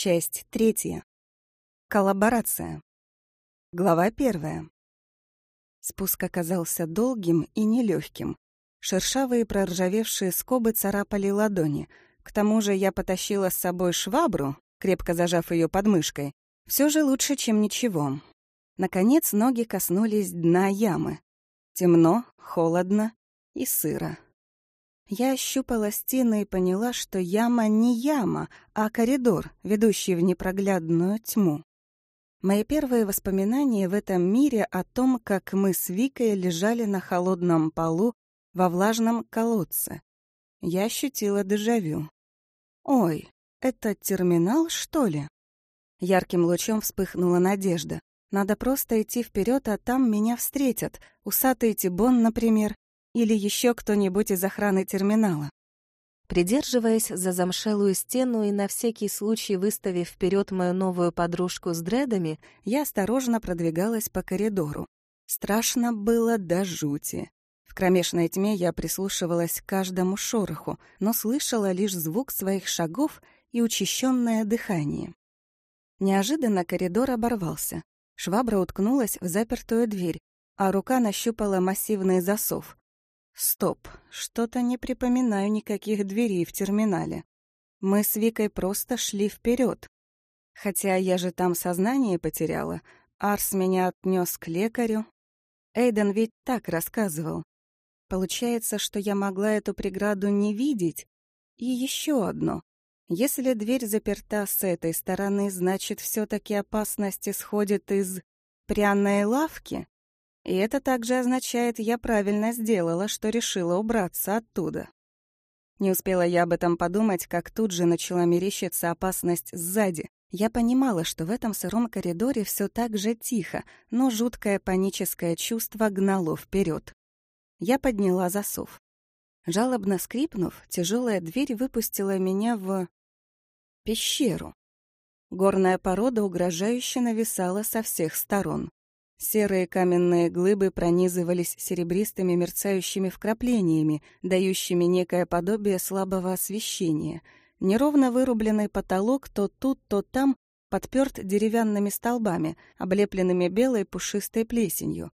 Часть третья. Коллаборация. Глава первая. Спуск оказался долгим и нелегким. Шершавые проржавевшие скобы царапали ладони. К тому же я потащила с собой швабру, крепко зажав ее подмышкой. Все же лучше, чем ничего. Наконец ноги коснулись дна ямы. Темно, холодно и сыро. Я ощупала стены и поняла, что яма не яма, а коридор, ведущий в непроглядную тьму. Мои первые воспоминания в этом мире о том, как мы с Викой лежали на холодном полу во влажном колодце. Я ощутила дежавю. «Ой, это терминал, что ли?» Ярким лучом вспыхнула надежда. Надо просто идти вперед, а там меня встретят. Усатый Тибон, например, или еще кто-нибудь из охраны терминала. Придерживаясь за замшелую стену и на всякий случай выставив вперед мою новую подружку с дредами, я осторожно продвигалась по коридору. Страшно было до жути. В кромешной тьме я прислушивалась к каждому шороху, но слышала лишь звук своих шагов и учащенное дыхание. Неожиданно коридор оборвался. Швабра уткнулась в запертую дверь, а рука нащупала массивный засов. Стоп, что-то не припоминаю никаких дверей в терминале. Мы с Викой просто шли вперед. Хотя я же там сознание потеряла. Арс меня отнес к лекарю. Эйден ведь так рассказывал. Получается, что я могла эту преграду не видеть. И еще одно. Если дверь заперта с этой стороны, значит, все таки опасность исходит из пряной лавки? И это также означает, я правильно сделала, что решила убраться оттуда. Не успела я об этом подумать, как тут же начала мерещиться опасность сзади. Я понимала, что в этом сыром коридоре все так же тихо, но жуткое паническое чувство гнало вперед. Я подняла засов. Жалобно скрипнув, тяжелая дверь выпустила меня в... пещеру. Горная порода угрожающе нависала со всех сторон. Серые каменные глыбы пронизывались серебристыми мерцающими вкраплениями, дающими некое подобие слабого освещения. Неровно вырубленный потолок то тут, то там подперт деревянными столбами, облепленными белой пушистой плесенью.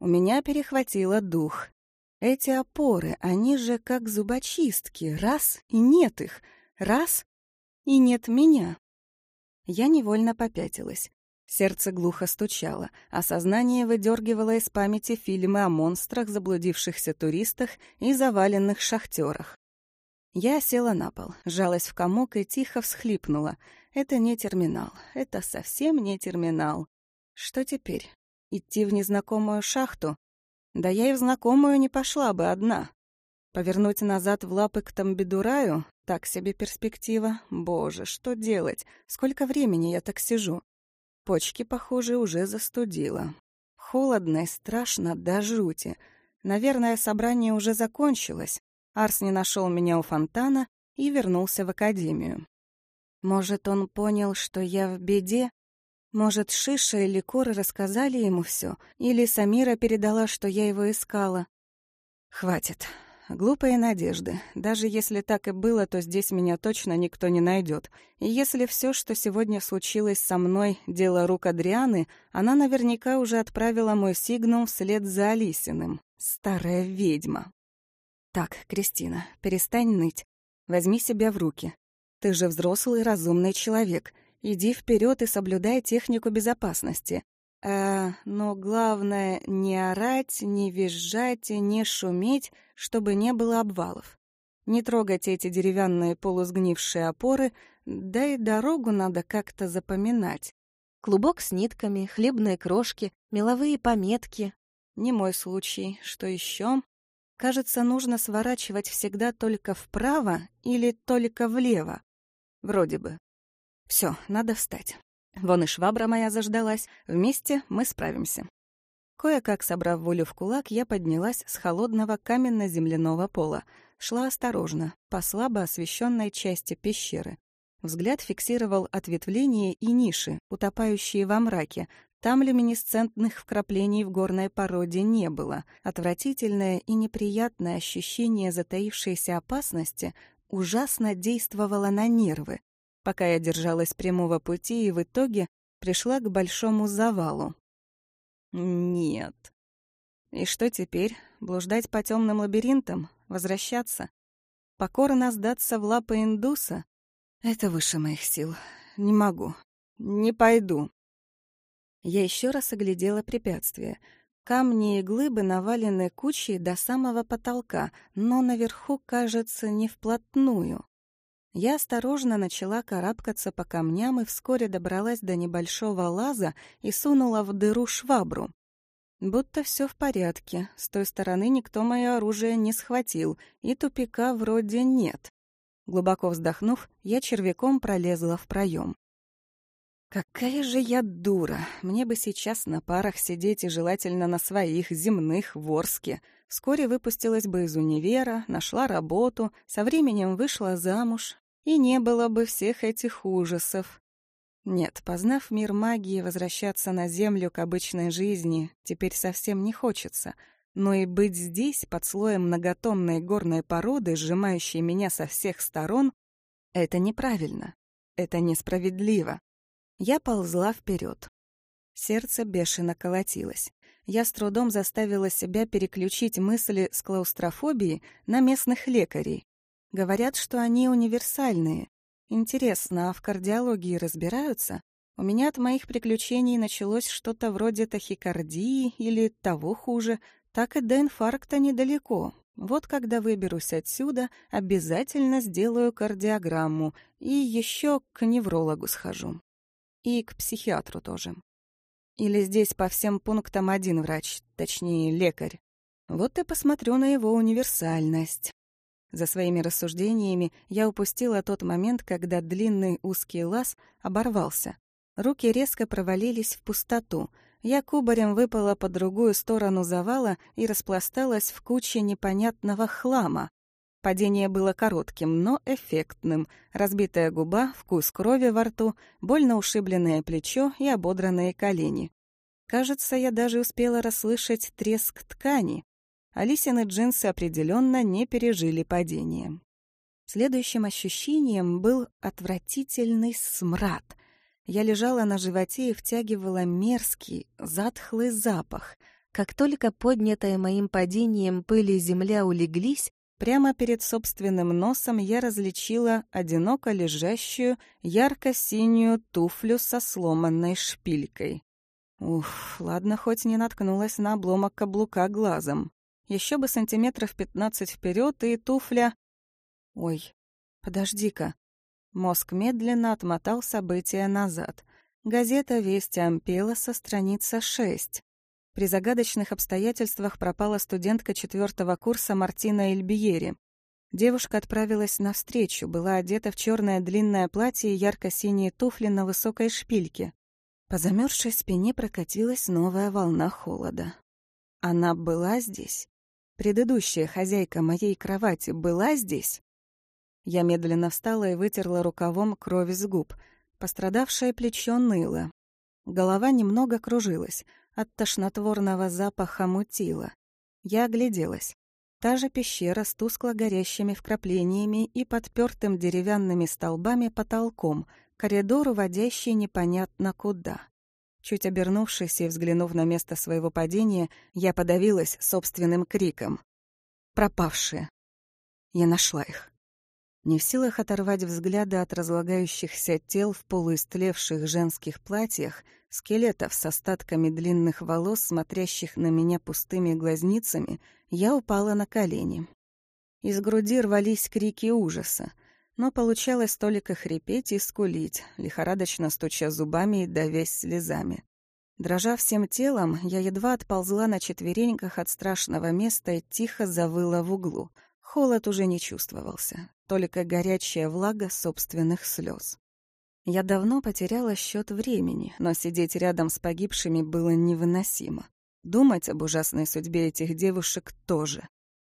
У меня перехватило дух. Эти опоры, они же как зубочистки. Раз — и нет их. Раз — и нет меня. Я невольно попятилась. Сердце глухо стучало, а сознание выдергивало из памяти фильмы о монстрах, заблудившихся туристах и заваленных шахтерах. Я села на пол, сжалась в комок и тихо всхлипнула. Это не терминал, это совсем не терминал. Что теперь? Идти в незнакомую шахту? Да я и в знакомую не пошла бы одна. Повернуть назад в лапы к Тамбедураю? Так себе перспектива. Боже, что делать? Сколько времени я так сижу? Почки, похоже, уже застудило. Холодно и страшно до жути. Наверное, собрание уже закончилось. Арс не нашел меня у фонтана и вернулся в академию. Может, он понял, что я в беде? Может, Шиша или Коры рассказали ему все, или Самира передала, что я его искала? Хватит. Глупые надежды. Даже если так и было, то здесь меня точно никто не найдет. И если все, что сегодня случилось со мной, дело рук Адрианы, она наверняка уже отправила мой сигнум вслед за Алисиным. Старая ведьма. Так, Кристина, перестань ныть. Возьми себя в руки. Ты же взрослый разумный человек. Иди вперед и соблюдай технику безопасности. Э, но главное не орать, не визжать не шуметь, чтобы не было обвалов. Не трогать эти деревянные полусгнившие опоры, да и дорогу надо как-то запоминать. Клубок с нитками, хлебные крошки, меловые пометки. Не мой случай. Что еще? Кажется, нужно сворачивать всегда только вправо или только влево. Вроде бы. Все, надо встать. Вон и швабра моя заждалась. Вместе мы справимся. Кое-как собрав волю в кулак, я поднялась с холодного каменно-земляного пола. Шла осторожно, по слабо освещенной части пещеры. Взгляд фиксировал ответвления и ниши, утопающие во мраке. Там люминесцентных вкраплений в горной породе не было. Отвратительное и неприятное ощущение затаившейся опасности ужасно действовало на нервы. Пока я держалась прямого пути и в итоге пришла к большому завалу. Нет. И что теперь? Блуждать по темным лабиринтам? Возвращаться? Покорно сдаться в лапы индуса? Это выше моих сил. Не могу. Не пойду. Я еще раз оглядела препятствие. Камни и глыбы навалены кучей до самого потолка, но наверху, кажется, не вплотную. Я осторожно начала карабкаться по камням и вскоре добралась до небольшого лаза и сунула в дыру швабру. Будто все в порядке, с той стороны никто мое оружие не схватил, и тупика вроде нет. Глубоко вздохнув, я червяком пролезла в проем. Какая же я дура! Мне бы сейчас на парах сидеть и желательно на своих земных в Орске. Вскоре выпустилась бы из универа, нашла работу, со временем вышла замуж, и не было бы всех этих ужасов. Нет, познав мир магии, возвращаться на Землю к обычной жизни теперь совсем не хочется. Но и быть здесь, под слоем многотонной горной породы, сжимающей меня со всех сторон, это неправильно. Это несправедливо. Я ползла вперед. Сердце бешено колотилось. Я с трудом заставила себя переключить мысли с клаустрофобии на местных лекарей. Говорят, что они универсальные. Интересно, а в кардиологии разбираются? У меня от моих приключений началось что-то вроде тахикардии или того хуже, так и до инфаркта недалеко. Вот когда выберусь отсюда, обязательно сделаю кардиограмму и еще к неврологу схожу. И к психиатру тоже. Или здесь по всем пунктам один врач, точнее, лекарь. Вот и посмотрю на его универсальность. За своими рассуждениями я упустила тот момент, когда длинный узкий лаз оборвался. Руки резко провалились в пустоту. Я кубарем выпала по другую сторону завала и распласталась в куче непонятного хлама. Падение было коротким, но эффектным. Разбитая губа, вкус крови во рту, больно ушибленное плечо и ободранные колени. Кажется, я даже успела расслышать треск ткани. Алисины джинсы определенно не пережили падение. Следующим ощущением был отвратительный смрад. Я лежала на животе и втягивала мерзкий, затхлый запах. Как только поднятая моим падением пыль и земля улеглись, Прямо перед собственным носом я различила одиноко лежащую ярко-синюю туфлю со сломанной шпилькой. Уф, ладно, хоть не наткнулась на обломок каблука глазом. Еще бы сантиметров пятнадцать вперед и туфля... Ой, подожди-ка. Мозг медленно отмотал события назад. Газета «Весть Ампела» со страница шесть. При загадочных обстоятельствах пропала студентка четвертого курса Мартина Эльбиери. Девушка отправилась навстречу, была одета в черное длинное платье и ярко-синие туфли на высокой шпильке. По замерзшей спине прокатилась новая волна холода. Она была здесь? Предыдущая хозяйка моей кровати была здесь? Я медленно встала и вытерла рукавом кровь с губ. Пострадавшее плечо ныло. Голова немного кружилась. От тошнотворного запаха мутила. Я огляделась. Та же пещера с тускло горящими вкраплениями и подпертым деревянными столбами потолком, коридор, уводящий непонятно куда. Чуть обернувшись и взглянув на место своего падения, я подавилась собственным криком. «Пропавшие!» Я нашла их. Не в силах оторвать взгляды от разлагающихся тел в полуистлевших женских платьях, скелетов с остатками длинных волос, смотрящих на меня пустыми глазницами, я упала на колени. Из груди рвались крики ужаса, но получалось только хрипеть и скулить, лихорадочно стуча зубами и давясь слезами. Дрожа всем телом, я едва отползла на четвереньках от страшного места и тихо завыла в углу. Холод уже не чувствовался, только горячая влага собственных слез. Я давно потеряла счет времени, но сидеть рядом с погибшими было невыносимо. Думать об ужасной судьбе этих девушек тоже.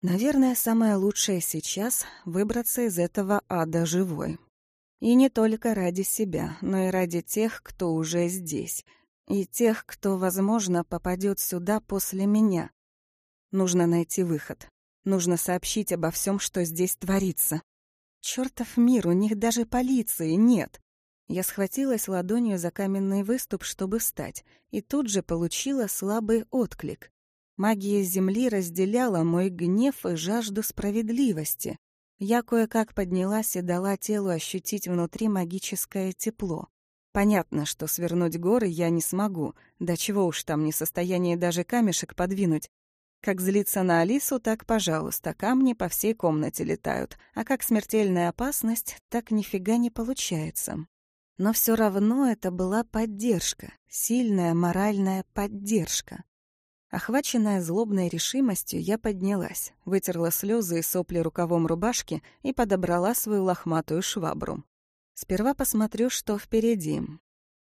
Наверное, самое лучшее сейчас — выбраться из этого ада живой. И не только ради себя, но и ради тех, кто уже здесь, и тех, кто, возможно, попадет сюда после меня. Нужно найти выход. Нужно сообщить обо всем, что здесь творится. Чёртов мир, у них даже полиции нет. Я схватилась ладонью за каменный выступ, чтобы встать, и тут же получила слабый отклик. Магия Земли разделяла мой гнев и жажду справедливости. Я кое-как поднялась и дала телу ощутить внутри магическое тепло. Понятно, что свернуть горы я не смогу, да чего уж там не состояние даже камешек подвинуть. Как злиться на Алису, так, пожалуйста, камни по всей комнате летают, а как смертельная опасность, так нифига не получается. Но все равно это была поддержка, сильная моральная поддержка. Охваченная злобной решимостью, я поднялась, вытерла слезы и сопли рукавом рубашки и подобрала свою лохматую швабру. Сперва посмотрю, что впереди.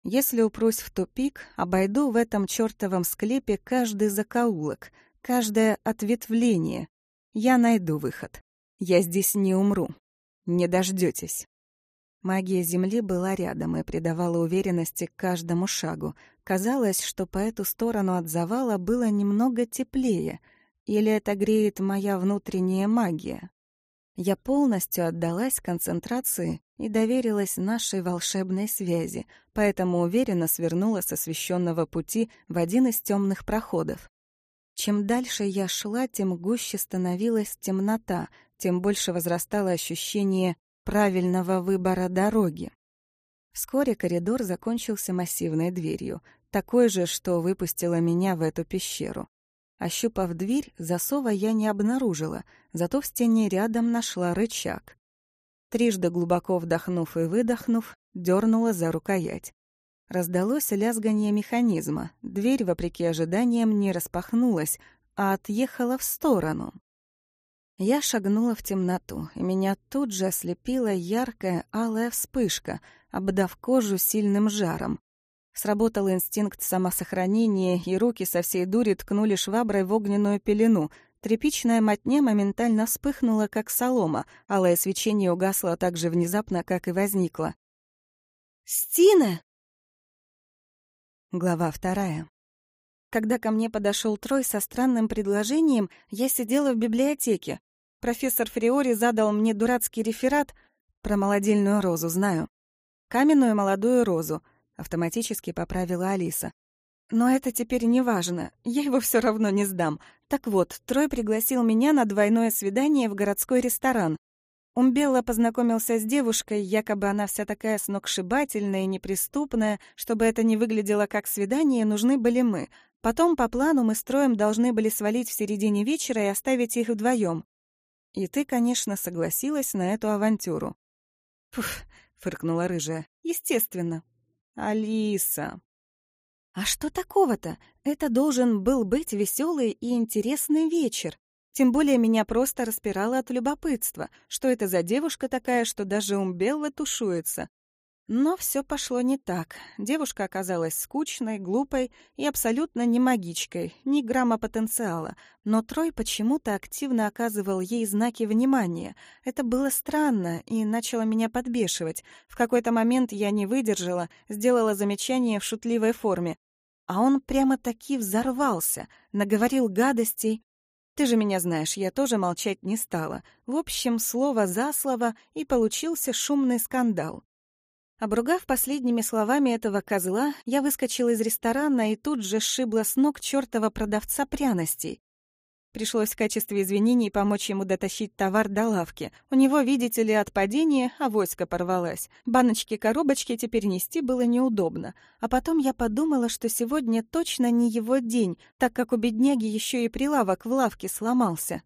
Если упрусь в тупик, обойду в этом чертовом склепе каждый закоулок, каждое ответвление. Я найду выход. Я здесь не умру. Не дождетесь. Магия Земли была рядом и придавала уверенности каждому шагу. Казалось, что по эту сторону от завала было немного теплее. Или это греет моя внутренняя магия? Я полностью отдалась концентрации и доверилась нашей волшебной связи, поэтому уверенно свернула с освещенного пути в один из темных проходов. Чем дальше я шла, тем гуще становилась темнота, тем больше возрастало ощущение правильного выбора дороги. Вскоре коридор закончился массивной дверью, такой же, что выпустила меня в эту пещеру. Ощупав дверь, засова я не обнаружила, зато в стене рядом нашла рычаг. Трижды глубоко вдохнув и выдохнув, дернула за рукоять. Раздалось лязганье механизма, дверь, вопреки ожиданиям, не распахнулась, а отъехала в сторону. Я шагнула в темноту, и меня тут же ослепила яркая алая вспышка, обдав кожу сильным жаром. Сработал инстинкт самосохранения, и руки со всей дури ткнули шваброй в огненную пелену. Тряпичная мотня моментально вспыхнула, как солома, алое свечение угасло так же внезапно, как и возникло. «Стина!» Глава вторая. Когда ко мне подошел Трой со странным предложением, я сидела в библиотеке. Профессор Фриори задал мне дурацкий реферат про молодильную розу, знаю. Каменную молодую розу, автоматически поправила Алиса. Но это теперь не важно, я его все равно не сдам. Так вот, Трой пригласил меня на двойное свидание в городской ресторан. Умбелла познакомился с девушкой, якобы она вся такая сногсшибательная и неприступная, чтобы это не выглядело как свидание, нужны были мы. Потом по плану мы строем должны были свалить в середине вечера и оставить их вдвоем. И ты, конечно, согласилась на эту авантюру. Пух, фыркнула рыжая. Естественно. Алиса. А что такого-то? Это должен был быть веселый и интересный вечер. Тем более меня просто распирало от любопытства, что это за девушка такая, что даже Умбелла тушуется. Но все пошло не так. Девушка оказалась скучной, глупой и абсолютно не магичкой, ни грамма потенциала. Но Трой почему-то активно оказывал ей знаки внимания. Это было странно и начало меня подбешивать. В какой-то момент я не выдержала, сделала замечание в шутливой форме. А он прямо-таки взорвался, наговорил гадостей, ты же меня знаешь, я тоже молчать не стала. В общем, слово за слово, и получился шумный скандал. Обругав последними словами этого козла, я выскочила из ресторана и тут же сшибла с ног чёртова продавца пряностей. Пришлось в качестве извинений помочь ему дотащить товар до лавки. У него, видите ли, от падения авоська порвалась. Баночки-коробочки теперь нести было неудобно. А потом я подумала, что сегодня точно не его день, так как у бедняги еще и прилавок в лавке сломался.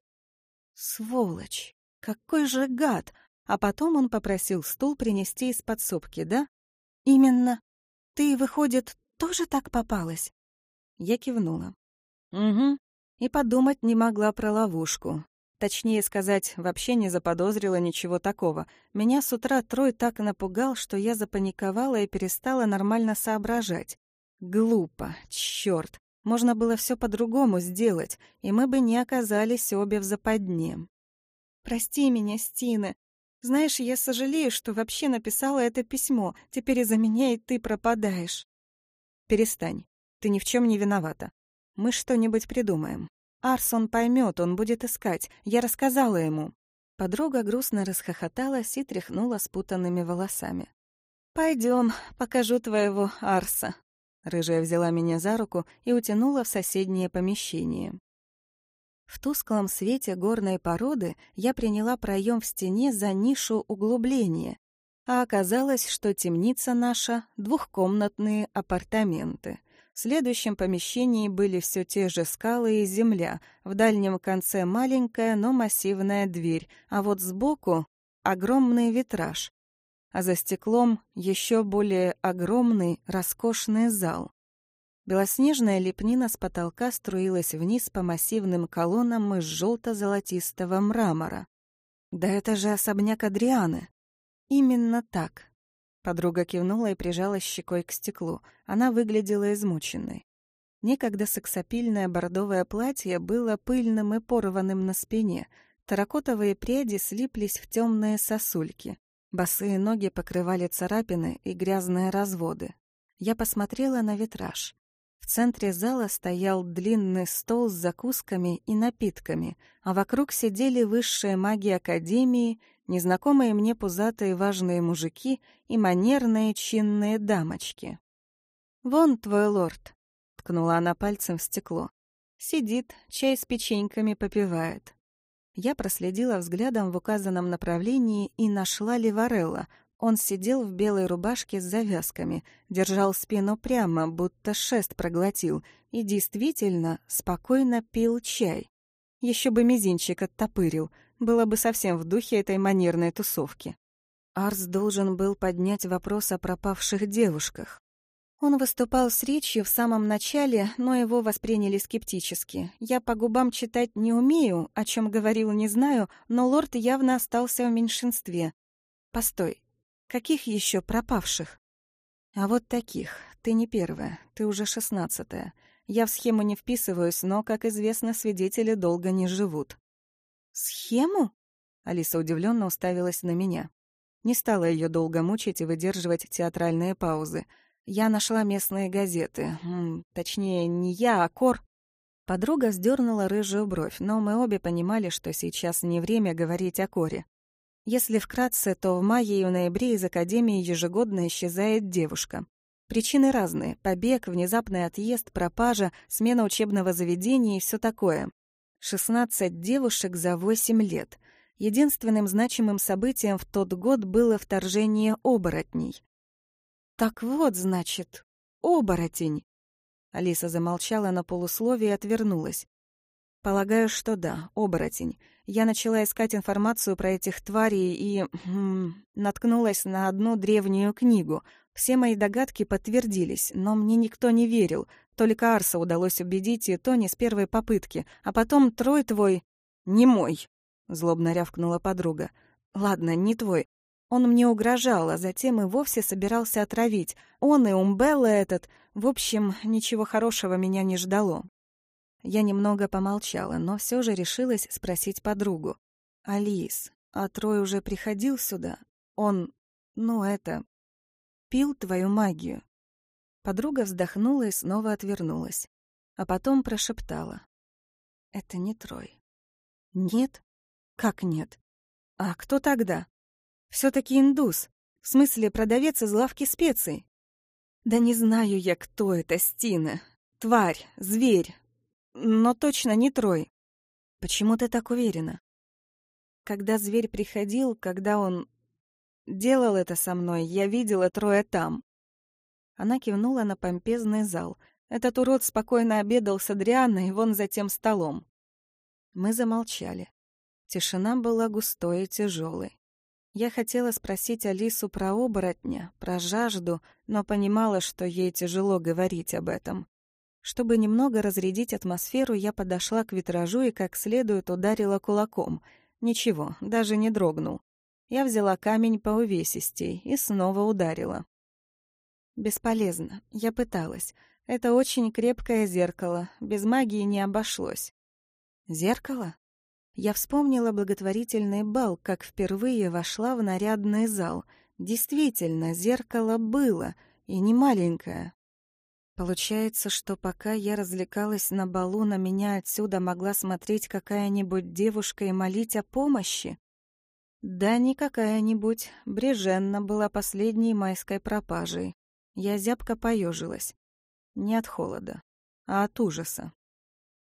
Сволочь! Какой же гад! А потом он попросил стул принести из подсобки, да? Именно. Ты, выходит, тоже так попалась? Я кивнула. Угу. И подумать не могла про ловушку. Точнее сказать, вообще не заподозрила ничего такого. Меня с утра Трой так напугал, что я запаниковала и перестала нормально соображать. Глупо, чёрт. Можно было все по-другому сделать, и мы бы не оказались обе в западне. «Прости меня, Стина. Знаешь, я сожалею, что вообще написала это письмо. Теперь из-за меня и ты пропадаешь». «Перестань. Ты ни в чем не виновата. Мы что-нибудь придумаем. Арсон поймет, он будет искать. Я рассказала ему. Подруга грустно расхохоталась и тряхнула спутанными волосами. Пойдем, покажу твоего Арса». Рыжая взяла меня за руку и утянула в соседнее помещение. В тусклом свете горной породы я приняла проем в стене за нишу углубления, а оказалось, что темница наша — двухкомнатные апартаменты. В следующем помещении были все те же скалы и земля, в дальнем конце маленькая, но массивная дверь, а вот сбоку — огромный витраж, а за стеклом еще более огромный, роскошный зал. Белоснежная лепнина с потолка струилась вниз по массивным колоннам из желто-золотистого мрамора. Да это же особняк Адрианы. Именно так. Подруга кивнула и прижалась щекой к стеклу. Она выглядела измученной. Некогда сексапильное бордовое платье было пыльным и порванным на спине. Таракотовые пряди слиплись в темные сосульки. Босые ноги покрывали царапины и грязные разводы. Я посмотрела на витраж. В центре зала стоял длинный стол с закусками и напитками, а вокруг сидели высшие маги Академии, незнакомые мне пузатые важные мужики и манерные чинные дамочки. «Вон твой лорд», — ткнула она пальцем в стекло. «Сидит, чай с печеньками попивает». Я проследила взглядом в указанном направлении и нашла Ливарелла, он сидел в белой рубашке с завязками, держал спину прямо, будто шест проглотил, и действительно спокойно пил чай. Еще бы мизинчик оттопырил, было бы совсем в духе этой манерной тусовки. Арс должен был поднять вопрос о пропавших девушках. Он выступал с речью в самом начале, но его восприняли скептически. Я по губам читать не умею, о чем говорил не знаю, но лорд явно остался в меньшинстве. Постой, Каких еще пропавших? А вот таких. Ты не первая, ты уже шестнадцатая. Я в схему не вписываюсь, но, как известно, свидетели долго не живут. Схему? Алиса удивленно уставилась на меня. Не стала ее долго мучить и выдерживать театральные паузы. Я нашла местные газеты. М -м, точнее, не я, а Кор. Подруга вздернула рыжую бровь, но мы обе понимали, что сейчас не время говорить о Коре. Если вкратце, то в мае и в ноябре из академии ежегодно исчезает девушка. Причины разные — побег, внезапный отъезд, пропажа, смена учебного заведения и все такое. 16 девушек за 8 лет. Единственным значимым событием в тот год было вторжение оборотней. «Так вот, значит, оборотень!» Алиса замолчала на полусловие и отвернулась. «Полагаю, что да, оборотень я начала искать информацию про этих тварей и... М, наткнулась на одну древнюю книгу. Все мои догадки подтвердились, но мне никто не верил. Только Арса удалось убедить, и то не с первой попытки. А потом Трой твой... «Не мой», — злобно рявкнула подруга. «Ладно, не твой. Он мне угрожал, а затем и вовсе собирался отравить. Он и Умбелла этот. В общем, ничего хорошего меня не ждало. Я немного помолчала, но все же решилась спросить подругу. «Алис, а Трой уже приходил сюда? Он, ну это, пил твою магию?» Подруга вздохнула и снова отвернулась, а потом прошептала. «Это не Трой». «Нет? Как нет? А кто тогда? все таки индус, в смысле продавец из лавки специй». «Да не знаю я, кто это, Стина. Тварь, зверь, но точно не Трой. Почему ты так уверена? Когда зверь приходил, когда он делал это со мной, я видела Троя там. Она кивнула на помпезный зал. Этот урод спокойно обедал с Адрианой вон за тем столом. Мы замолчали. Тишина была густой и тяжелой. Я хотела спросить Алису про оборотня, про жажду, но понимала, что ей тяжело говорить об этом. Чтобы немного разрядить атмосферу, я подошла к витражу и как следует ударила кулаком. Ничего, даже не дрогнул. Я взяла камень по увесистей и снова ударила. Бесполезно. Я пыталась. Это очень крепкое зеркало. Без магии не обошлось. Зеркало? Я вспомнила благотворительный бал, как впервые вошла в нарядный зал. Действительно, зеркало было, и не маленькое, Получается, что пока я развлекалась на балу, на меня отсюда могла смотреть какая-нибудь девушка и молить о помощи? Да не какая-нибудь, Бреженна была последней майской пропажей. Я зябко поежилась. Не от холода, а от ужаса.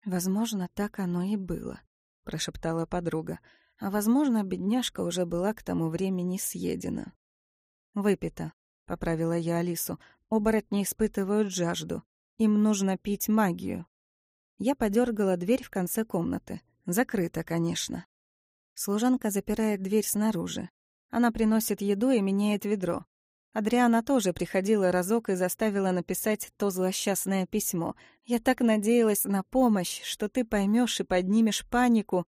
«Возможно, так оно и было», — прошептала подруга. «А возможно, бедняжка уже была к тому времени съедена». «Выпито», — поправила я Алису. «Оборотни испытывают жажду. Им нужно пить магию». Я подергала дверь в конце комнаты. Закрыта, конечно. Служанка запирает дверь снаружи. Она приносит еду и меняет ведро. Адриана тоже приходила разок и заставила написать то злосчастное письмо. «Я так надеялась на помощь, что ты поймешь и поднимешь панику».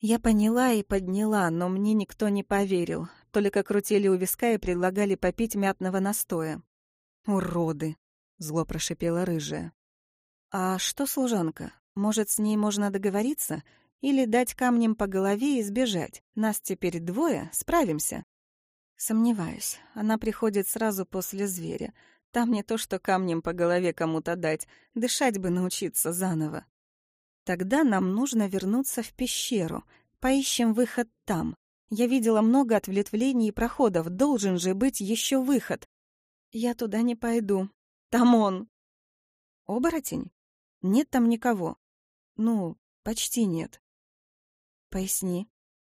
Я поняла и подняла, но мне никто не поверил. Только крутили у виска и предлагали попить мятного настоя. «Уроды!» — зло прошипела рыжая. «А что служанка? Может, с ней можно договориться? Или дать камнем по голове и сбежать? Нас теперь двое, справимся?» Сомневаюсь. Она приходит сразу после зверя. Там не то, что камнем по голове кому-то дать, дышать бы научиться заново. Тогда нам нужно вернуться в пещеру. Поищем выход там. Я видела много ответвлений и проходов. Должен же быть еще выход. Я туда не пойду. Там он. Оборотень? Нет там никого. Ну, почти нет. Поясни.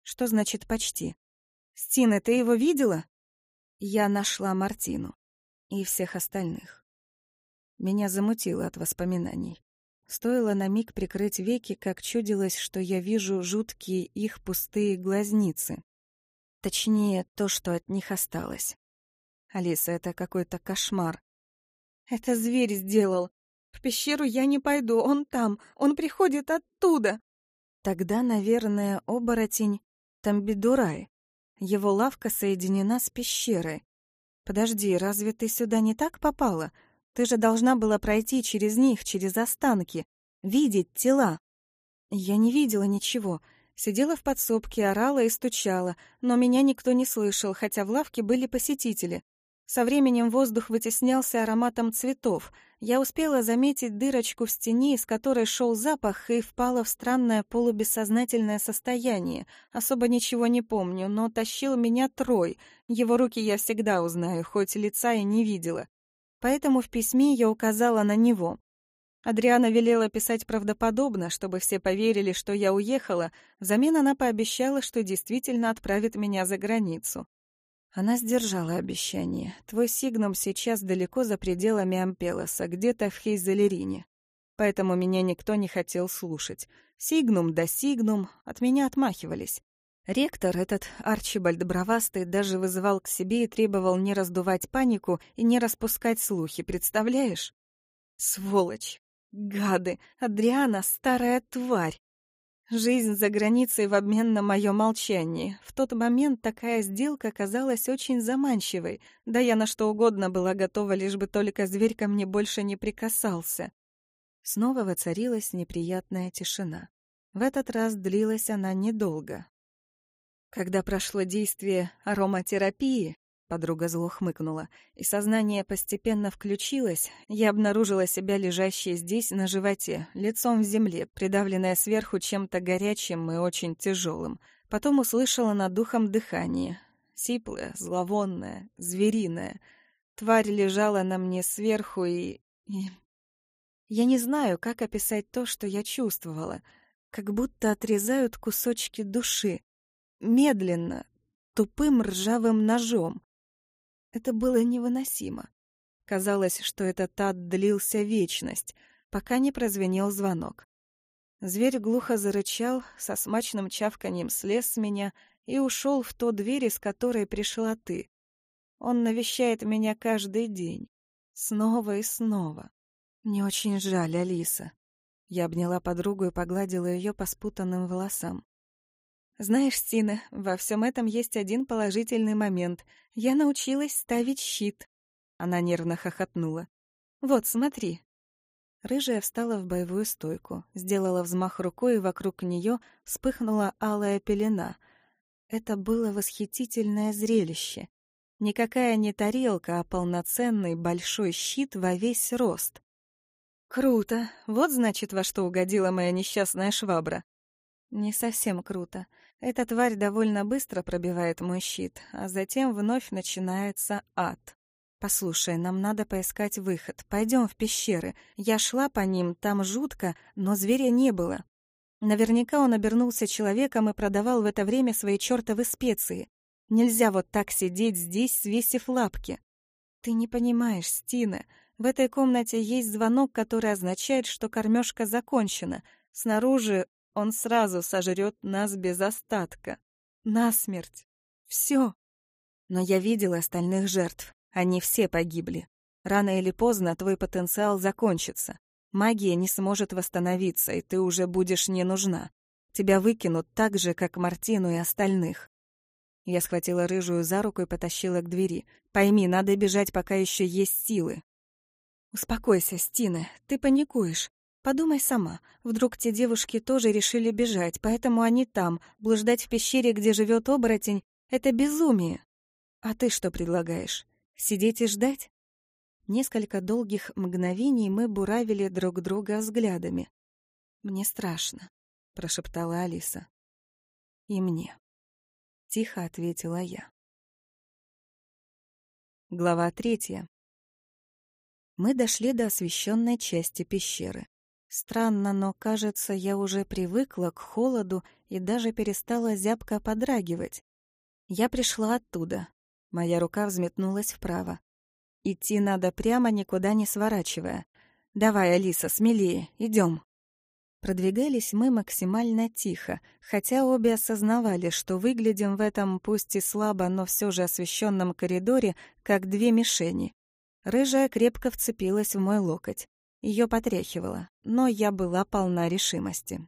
Что значит «почти»? «Стина, ты его видела?» Я нашла Мартину и всех остальных. Меня замутило от воспоминаний. Стоило на миг прикрыть веки, как чудилось, что я вижу жуткие их пустые глазницы. Точнее, то, что от них осталось. Алиса, это какой-то кошмар. Это зверь сделал. В пещеру я не пойду, он там, он приходит оттуда. Тогда, наверное, оборотень Тамбидурай. Его лавка соединена с пещерой. Подожди, разве ты сюда не так попала? Ты же должна была пройти через них, через останки, видеть тела. Я не видела ничего. Сидела в подсобке, орала и стучала, но меня никто не слышал, хотя в лавке были посетители. Со временем воздух вытеснялся ароматом цветов. Я успела заметить дырочку в стене, из которой шел запах, и впала в странное полубессознательное состояние. Особо ничего не помню, но тащил меня Трой. Его руки я всегда узнаю, хоть лица и не видела. Поэтому в письме я указала на него. Адриана велела писать правдоподобно, чтобы все поверили, что я уехала. Взамен она пообещала, что действительно отправит меня за границу. Она сдержала обещание. Твой сигнум сейчас далеко за пределами Ампелоса, где-то в Хейзелерине. Поэтому меня никто не хотел слушать. Сигнум да сигнум, от меня отмахивались. Ректор, этот Арчибальд Бравастый, даже вызывал к себе и требовал не раздувать панику и не распускать слухи, представляешь? Сволочь! Гады! Адриана — старая тварь! Жизнь за границей в обмен на мое молчание. В тот момент такая сделка казалась очень заманчивой, да я на что угодно была готова, лишь бы только зверь ко мне больше не прикасался. Снова воцарилась неприятная тишина. В этот раз длилась она недолго. Когда прошло действие ароматерапии, Подруга зло хмыкнула, и сознание постепенно включилось. Я обнаружила себя лежащей здесь на животе, лицом в земле, придавленная сверху чем-то горячим и очень тяжелым. Потом услышала над духом дыхание. Сиплое, зловонное, звериное. Тварь лежала на мне сверху и... и... Я не знаю, как описать то, что я чувствовала. Как будто отрезают кусочки души. Медленно, тупым ржавым ножом. Это было невыносимо. Казалось, что этот ад длился вечность, пока не прозвенел звонок. Зверь глухо зарычал, со смачным чавканьем слез с меня и ушел в ту дверь, из которой пришла ты. Он навещает меня каждый день. Снова и снова. Мне очень жаль, Алиса. Я обняла подругу и погладила ее по спутанным волосам. Знаешь, Стина, во всем этом есть один положительный момент. Я научилась ставить щит. Она нервно хохотнула. Вот, смотри. Рыжая встала в боевую стойку, сделала взмах рукой, и вокруг нее вспыхнула алая пелена. Это было восхитительное зрелище. Никакая не тарелка, а полноценный большой щит во весь рост. Круто. Вот значит, во что угодила моя несчастная швабра. Не совсем круто. Эта тварь довольно быстро пробивает мой щит, а затем вновь начинается ад. «Послушай, нам надо поискать выход. Пойдем в пещеры. Я шла по ним, там жутко, но зверя не было. Наверняка он обернулся человеком и продавал в это время свои чертовы специи. Нельзя вот так сидеть здесь, свесив лапки. Ты не понимаешь, Стина. В этой комнате есть звонок, который означает, что кормежка закончена. Снаружи он сразу сожрет нас без остатка. Насмерть. Все. Но я видела остальных жертв. Они все погибли. Рано или поздно твой потенциал закончится. Магия не сможет восстановиться, и ты уже будешь не нужна. Тебя выкинут так же, как Мартину и остальных. Я схватила рыжую за руку и потащила к двери. Пойми, надо бежать, пока еще есть силы. Успокойся, Стина, ты паникуешь. Подумай сама, вдруг те девушки тоже решили бежать, поэтому они там, блуждать в пещере, где живет оборотень, это безумие. А ты что предлагаешь? Сидеть и ждать? Несколько долгих мгновений мы буравили друг друга взглядами. «Мне страшно», — прошептала Алиса. «И мне», — тихо ответила я. Глава третья. Мы дошли до освещенной части пещеры. Странно, но, кажется, я уже привыкла к холоду и даже перестала зябко подрагивать. Я пришла оттуда, Моя рука взметнулась вправо. Идти надо прямо, никуда не сворачивая. «Давай, Алиса, смелее, идем. Продвигались мы максимально тихо, хотя обе осознавали, что выглядим в этом, пусть и слабо, но все же освещенном коридоре, как две мишени. Рыжая крепко вцепилась в мой локоть. Ее потряхивало, но я была полна решимости.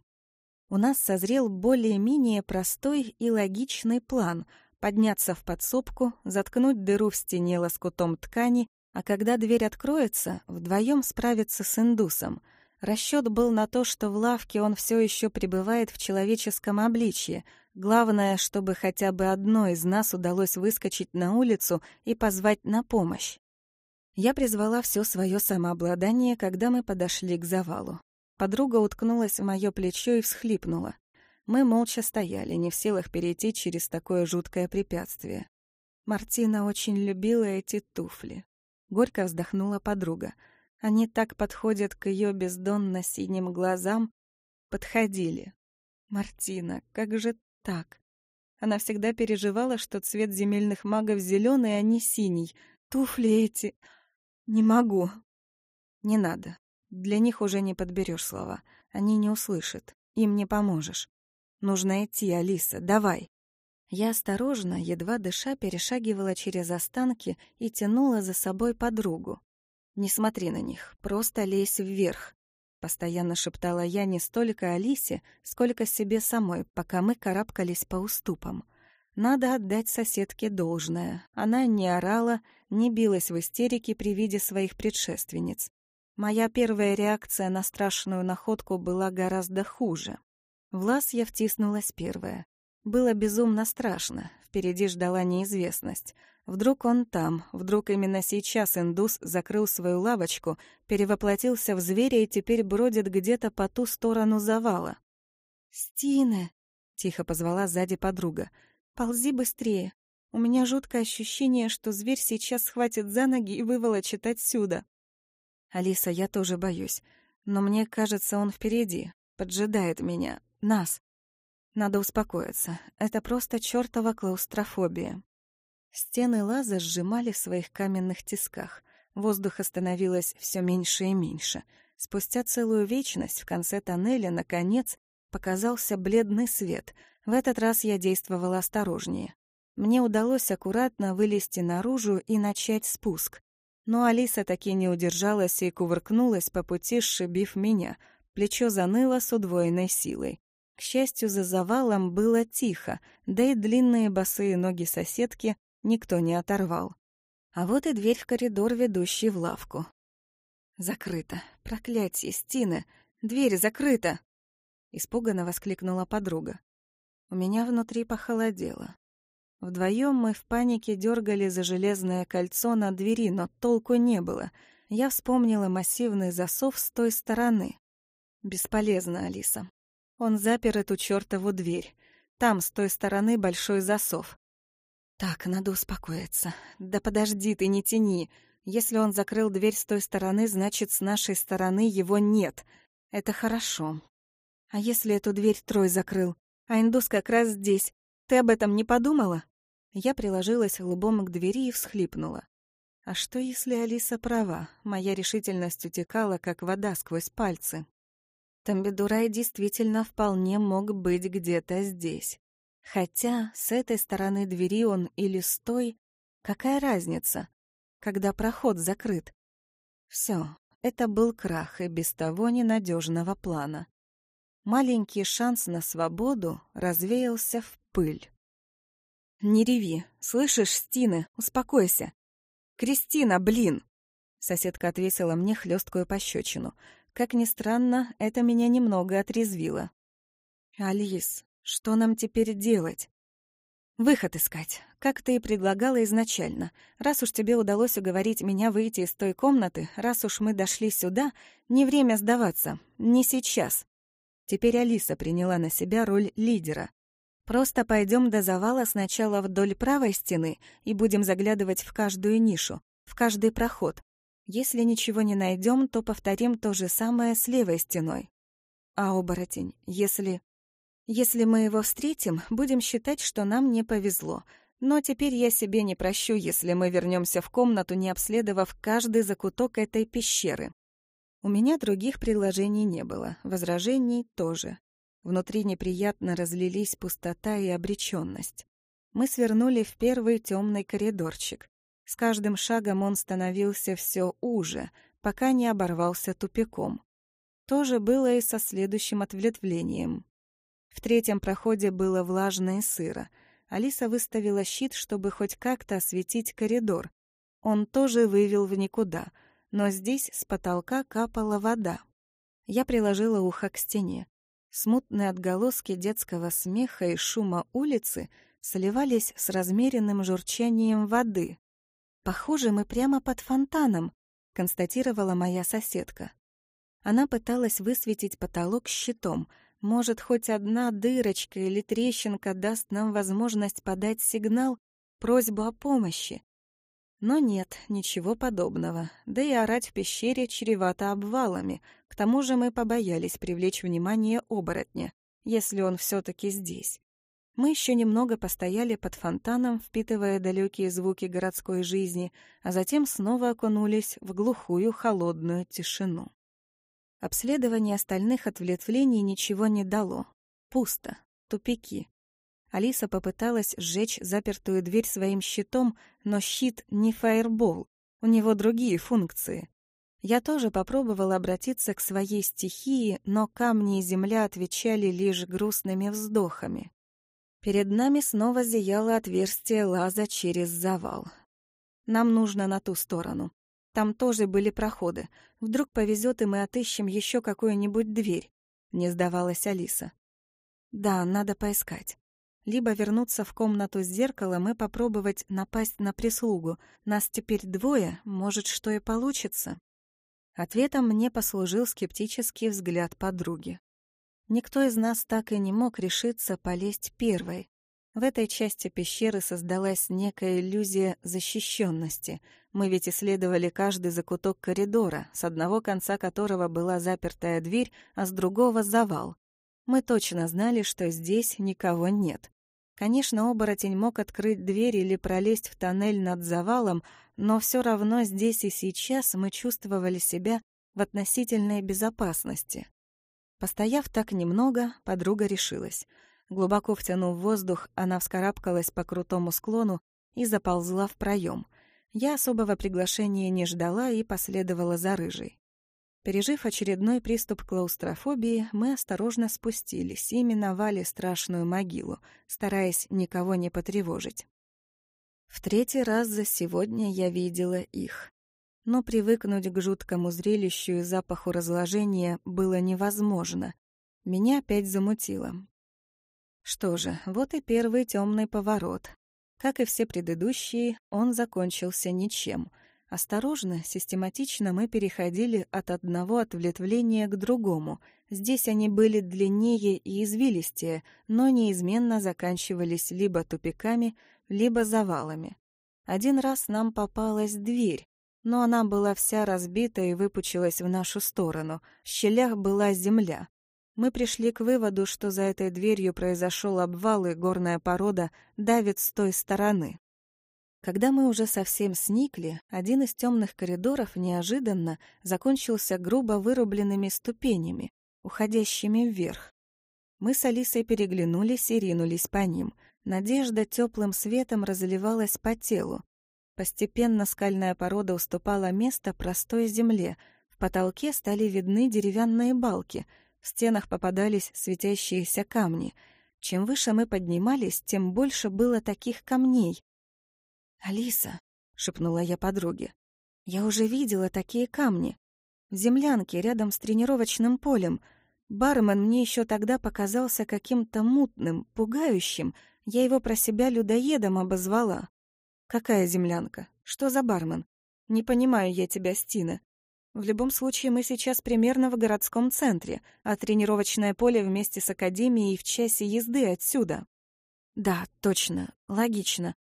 У нас созрел более-менее простой и логичный план — подняться в подсобку, заткнуть дыру в стене лоскутом ткани, а когда дверь откроется, вдвоем справиться с индусом. Расчет был на то, что в лавке он все еще пребывает в человеческом обличье. Главное, чтобы хотя бы одной из нас удалось выскочить на улицу и позвать на помощь. Я призвала все свое самообладание, когда мы подошли к завалу. Подруга уткнулась в мое плечо и всхлипнула. Мы молча стояли, не в силах перейти через такое жуткое препятствие. Мартина очень любила эти туфли. Горько вздохнула подруга. Они так подходят к ее бездонно-синим глазам. Подходили. Мартина, как же так? Она всегда переживала, что цвет земельных магов зеленый, а не синий. Туфли эти... Не могу. Не надо. Для них уже не подберешь слова. Они не услышат. Им не поможешь. Нужно идти, Алиса, давай. Я осторожно, едва дыша, перешагивала через останки и тянула за собой подругу. «Не смотри на них, просто лезь вверх», — постоянно шептала я не столько Алисе, сколько себе самой, пока мы карабкались по уступам. Надо отдать соседке должное. Она не орала, не билась в истерике при виде своих предшественниц. Моя первая реакция на страшную находку была гораздо хуже. В лаз я втиснулась первая. Было безумно страшно, впереди ждала неизвестность. Вдруг он там, вдруг именно сейчас индус закрыл свою лавочку, перевоплотился в зверя и теперь бродит где-то по ту сторону завала. «Стина!» — тихо позвала сзади подруга. «Ползи быстрее. У меня жуткое ощущение, что зверь сейчас схватит за ноги и выволочит отсюда». «Алиса, я тоже боюсь. Но мне кажется, он впереди, поджидает меня, нас. Надо успокоиться. Это просто чёртова клаустрофобия. Стены лаза сжимали в своих каменных тисках. Воздуха становилось все меньше и меньше. Спустя целую вечность в конце тоннеля, наконец, показался бледный свет. В этот раз я действовала осторожнее. Мне удалось аккуратно вылезти наружу и начать спуск. Но Алиса таки не удержалась и кувыркнулась по пути, сшибив меня. Плечо заныло с удвоенной силой. К счастью, за завалом было тихо, да и длинные босые ноги соседки никто не оторвал. А вот и дверь в коридор, ведущий в лавку. «Закрыто! Проклятие, Стина! Дверь закрыта!» Испуганно воскликнула подруга. У меня внутри похолодело. Вдвоем мы в панике дергали за железное кольцо на двери, но толку не было. Я вспомнила массивный засов с той стороны. Бесполезно, Алиса. Он запер эту чертову дверь. Там, с той стороны, большой засов. Так, надо успокоиться. Да подожди ты, не тяни. Если он закрыл дверь с той стороны, значит, с нашей стороны его нет. Это хорошо. А если эту дверь Трой закрыл? А индус как раз здесь. Ты об этом не подумала? Я приложилась лбом к двери и всхлипнула. А что, если Алиса права? Моя решительность утекала, как вода сквозь пальцы. Тамбедурай действительно вполне мог быть где-то здесь. Хотя с этой стороны двери он или с той, какая разница, когда проход закрыт? Все, это был крах и без того ненадежного плана. Маленький шанс на свободу развеялся в пыль. «Не реви. Слышишь, Стина, успокойся. Кристина, блин!» Соседка отвесила мне хлесткую пощечину. Как ни странно, это меня немного отрезвило. «Алис, что нам теперь делать?» «Выход искать, как ты и предлагала изначально. Раз уж тебе удалось уговорить меня выйти из той комнаты, раз уж мы дошли сюда, не время сдаваться, не сейчас». Теперь Алиса приняла на себя роль лидера. Просто пойдем до завала сначала вдоль правой стены и будем заглядывать в каждую нишу, в каждый проход. Если ничего не найдем, то повторим то же самое с левой стеной. А оборотень, если... Если мы его встретим, будем считать, что нам не повезло. Но теперь я себе не прощу, если мы вернемся в комнату, не обследовав каждый закуток этой пещеры. У меня других предложений не было, возражений тоже. Внутри неприятно разлились пустота и обреченность. Мы свернули в первый темный коридорчик. С каждым шагом он становился все уже, пока не оборвался тупиком. То же было и со следующим ответвлением. В третьем проходе было влажно и сыро. Алиса выставила щит, чтобы хоть как-то осветить коридор. Он тоже вывел в никуда, но здесь с потолка капала вода. Я приложила ухо к стене. Смутные отголоски детского смеха и шума улицы сливались с размеренным журчанием воды. «Похоже, мы прямо под фонтаном», — констатировала моя соседка. Она пыталась высветить потолок щитом. Может, хоть одна дырочка или трещинка даст нам возможность подать сигнал, просьбу о помощи. Но нет, ничего подобного. Да и орать в пещере чревато обвалами. К тому же мы побоялись привлечь внимание оборотня, если он все таки здесь. Мы еще немного постояли под фонтаном, впитывая далекие звуки городской жизни, а затем снова окунулись в глухую холодную тишину. Обследование остальных ответвлений ничего не дало. Пусто. Тупики. Алиса попыталась сжечь запертую дверь своим щитом, но щит не фаербол, у него другие функции. Я тоже попробовала обратиться к своей стихии, но камни и земля отвечали лишь грустными вздохами. Перед нами снова зияло отверстие лаза через завал. Нам нужно на ту сторону. Там тоже были проходы. Вдруг повезет, и мы отыщем еще какую-нибудь дверь. Не сдавалась Алиса. Да, надо поискать либо вернуться в комнату с зеркалом и попробовать напасть на прислугу. Нас теперь двое, может, что и получится. Ответом мне послужил скептический взгляд подруги. Никто из нас так и не мог решиться полезть первой. В этой части пещеры создалась некая иллюзия защищенности. Мы ведь исследовали каждый закуток коридора, с одного конца которого была запертая дверь, а с другого — завал. Мы точно знали, что здесь никого нет. Конечно, оборотень мог открыть дверь или пролезть в тоннель над завалом, но все равно здесь и сейчас мы чувствовали себя в относительной безопасности. Постояв так немного, подруга решилась. Глубоко втянув воздух, она вскарабкалась по крутому склону и заползла в проем. Я особого приглашения не ждала и последовала за рыжей. Пережив очередной приступ клаустрофобии, мы осторожно спустились и миновали страшную могилу, стараясь никого не потревожить. В третий раз за сегодня я видела их. Но привыкнуть к жуткому зрелищу и запаху разложения было невозможно. Меня опять замутило. Что же, вот и первый темный поворот. Как и все предыдущие, он закончился ничем — Осторожно, систематично мы переходили от одного ответвления к другому. Здесь они были длиннее и извилистее, но неизменно заканчивались либо тупиками, либо завалами. Один раз нам попалась дверь, но она была вся разбита и выпучилась в нашу сторону. В щелях была земля. Мы пришли к выводу, что за этой дверью произошел обвал, и горная порода давит с той стороны. Когда мы уже совсем сникли, один из темных коридоров неожиданно закончился грубо вырубленными ступенями, уходящими вверх. Мы с Алисой переглянулись и ринулись по ним. Надежда теплым светом разливалась по телу. Постепенно скальная порода уступала место простой земле. В потолке стали видны деревянные балки — в стенах попадались светящиеся камни. Чем выше мы поднимались, тем больше было таких камней. «Алиса», — шепнула я подруге, — «я уже видела такие камни. В землянке рядом с тренировочным полем. Бармен мне еще тогда показался каким-то мутным, пугающим. Я его про себя людоедом обозвала». «Какая землянка? Что за бармен? Не понимаю я тебя, Стина. В любом случае, мы сейчас примерно в городском центре, а тренировочное поле вместе с академией в часе езды отсюда. Да, точно, логично.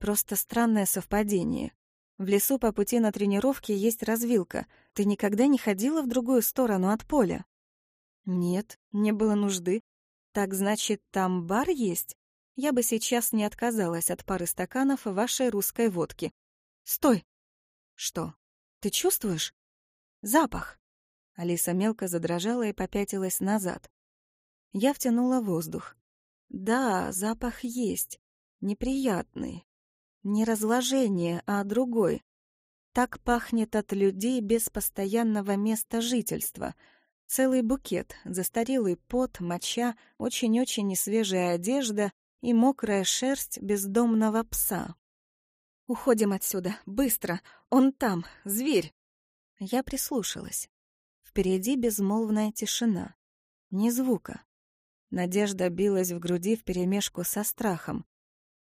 Просто странное совпадение. В лесу по пути на тренировки есть развилка. Ты никогда не ходила в другую сторону от поля? Нет, не было нужды. Так значит, там бар есть? Я бы сейчас не отказалась от пары стаканов вашей русской водки. Стой! Что? Ты чувствуешь? Запах!» Алиса мелко задрожала и попятилась назад. Я втянула воздух. «Да, запах есть. Неприятный. Не разложение, а другой. Так пахнет от людей без постоянного места жительства. Целый букет, застарелый пот, моча, очень-очень несвежая одежда и мокрая шерсть бездомного пса. «Уходим отсюда, быстро! Он там, зверь!» Я прислушалась. Впереди безмолвная тишина. Ни звука. Надежда билась в груди вперемешку со страхом.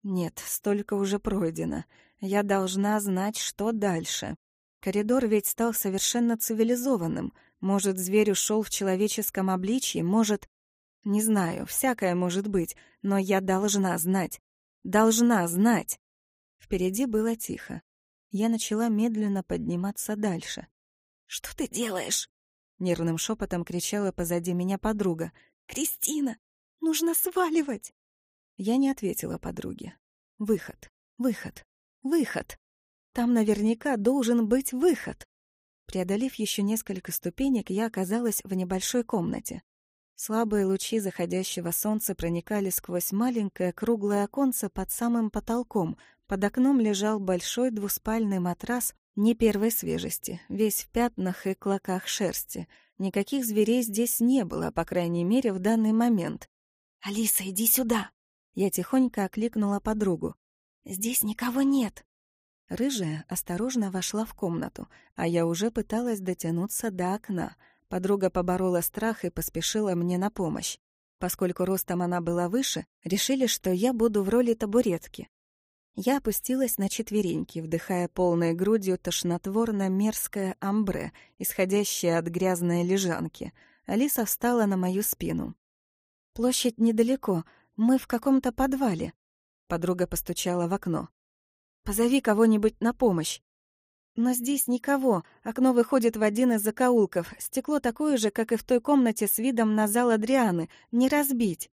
Нет, столько уже пройдено. Я должна знать, что дальше. Коридор ведь стал совершенно цивилизованным. Может, зверь ушел в человеческом обличье, может... Не знаю, всякое может быть, но я должна знать. Должна знать. Впереди было тихо. Я начала медленно подниматься дальше. «Что ты делаешь?» Нервным шепотом кричала позади меня подруга. «Кристина, нужно сваливать!» Я не ответила подруге. «Выход, выход, выход! Там наверняка должен быть выход!» Преодолев еще несколько ступенек, я оказалась в небольшой комнате. Слабые лучи заходящего солнца проникали сквозь маленькое круглое оконце под самым потолком. Под окном лежал большой двуспальный матрас не первой свежести, весь в пятнах и клоках шерсти. Никаких зверей здесь не было, по крайней мере, в данный момент. «Алиса, иди сюда!» Я тихонько окликнула подругу. «Здесь никого нет!» Рыжая осторожно вошла в комнату, а я уже пыталась дотянуться до окна. Подруга поборола страх и поспешила мне на помощь. Поскольку ростом она была выше, решили, что я буду в роли табуретки. Я опустилась на четвереньки, вдыхая полной грудью тошнотворно-мерзкое амбре, исходящее от грязной лежанки. Алиса встала на мою спину. «Площадь недалеко, мы в каком-то подвале». Подруга постучала в окно. «Позови кого-нибудь на помощь». «Но здесь никого. Окно выходит в один из закоулков. Стекло такое же, как и в той комнате с видом на зал Адрианы. Не разбить».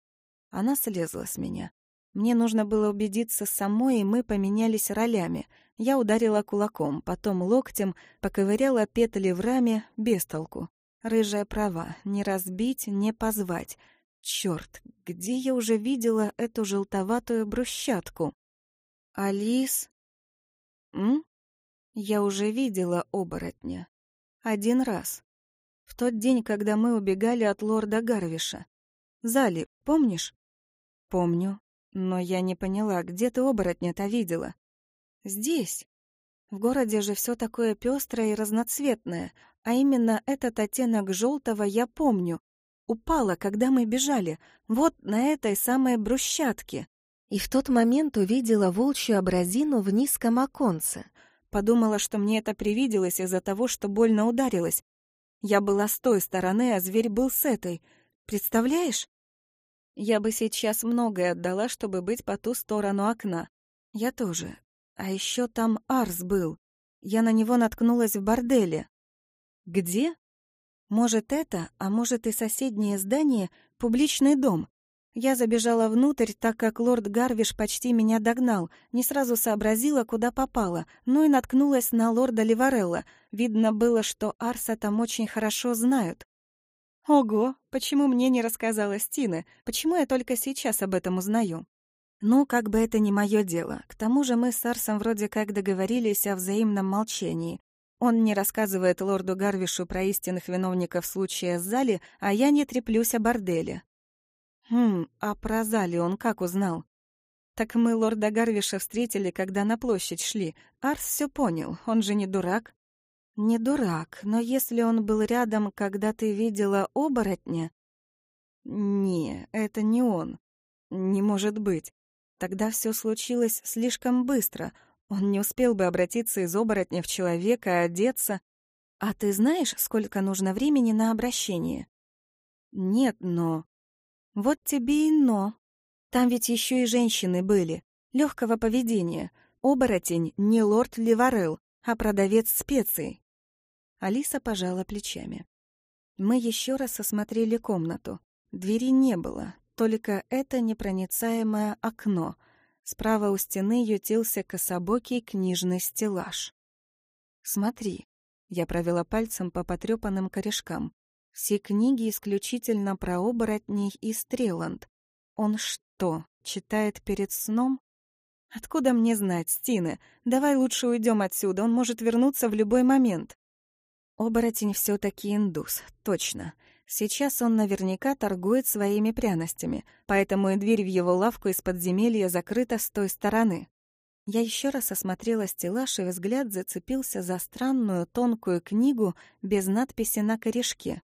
Она слезла с меня. Мне нужно было убедиться самой, и мы поменялись ролями. Я ударила кулаком, потом локтем, поковыряла петли в раме, без толку. Рыжая права, не разбить, не позвать. Чёрт, где я уже видела эту желтоватую брусчатку? Алис? М? Я уже видела оборотня. Один раз. В тот день, когда мы убегали от лорда Гарвиша. Зали, помнишь? Помню. Но я не поняла, где ты оборотня-то видела? Здесь. В городе же все такое пестрое и разноцветное, а именно этот оттенок желтого я помню. Упала, когда мы бежали, вот на этой самой брусчатке. И в тот момент увидела волчью абразину в низком оконце. Подумала, что мне это привиделось из-за того, что больно ударилась. Я была с той стороны, а зверь был с этой. Представляешь? Я бы сейчас многое отдала, чтобы быть по ту сторону окна. Я тоже. А еще там Арс был. Я на него наткнулась в борделе. Где? Может, это, а может и соседнее здание — публичный дом. Я забежала внутрь, так как лорд Гарвиш почти меня догнал, не сразу сообразила, куда попала, но и наткнулась на лорда Ливарелла. Видно было, что Арса там очень хорошо знают. Ого, почему мне не рассказала Стина? Почему я только сейчас об этом узнаю? Ну, как бы это не мое дело. К тому же мы с Арсом вроде как договорились о взаимном молчании. Он не рассказывает лорду Гарвишу про истинных виновников случая с Зали, а я не треплюсь о борделе. Хм, а про Зали он как узнал? Так мы лорда Гарвиша встретили, когда на площадь шли. Арс все понял, он же не дурак. Не дурак, но если он был рядом, когда ты видела оборотня... Не, это не он. Не может быть. Тогда все случилось слишком быстро. Он не успел бы обратиться из оборотня в человека, одеться. А ты знаешь, сколько нужно времени на обращение? Нет, но... Вот тебе и но. Там ведь еще и женщины были. Легкого поведения. Оборотень не лорд Ливарел, а продавец специй. Алиса пожала плечами. Мы еще раз осмотрели комнату. Двери не было, только это непроницаемое окно. Справа у стены ютился кособокий книжный стеллаж. «Смотри», — я провела пальцем по потрепанным корешкам. Все книги исключительно про оборотней и Стреланд. Он что, читает перед сном? Откуда мне знать, Стина? Давай лучше уйдем отсюда, он может вернуться в любой момент. Оборотень все таки индус, точно. Сейчас он наверняка торгует своими пряностями, поэтому и дверь в его лавку из подземелья закрыта с той стороны. Я еще раз осмотрела стеллаж, и взгляд зацепился за странную тонкую книгу без надписи на корешке.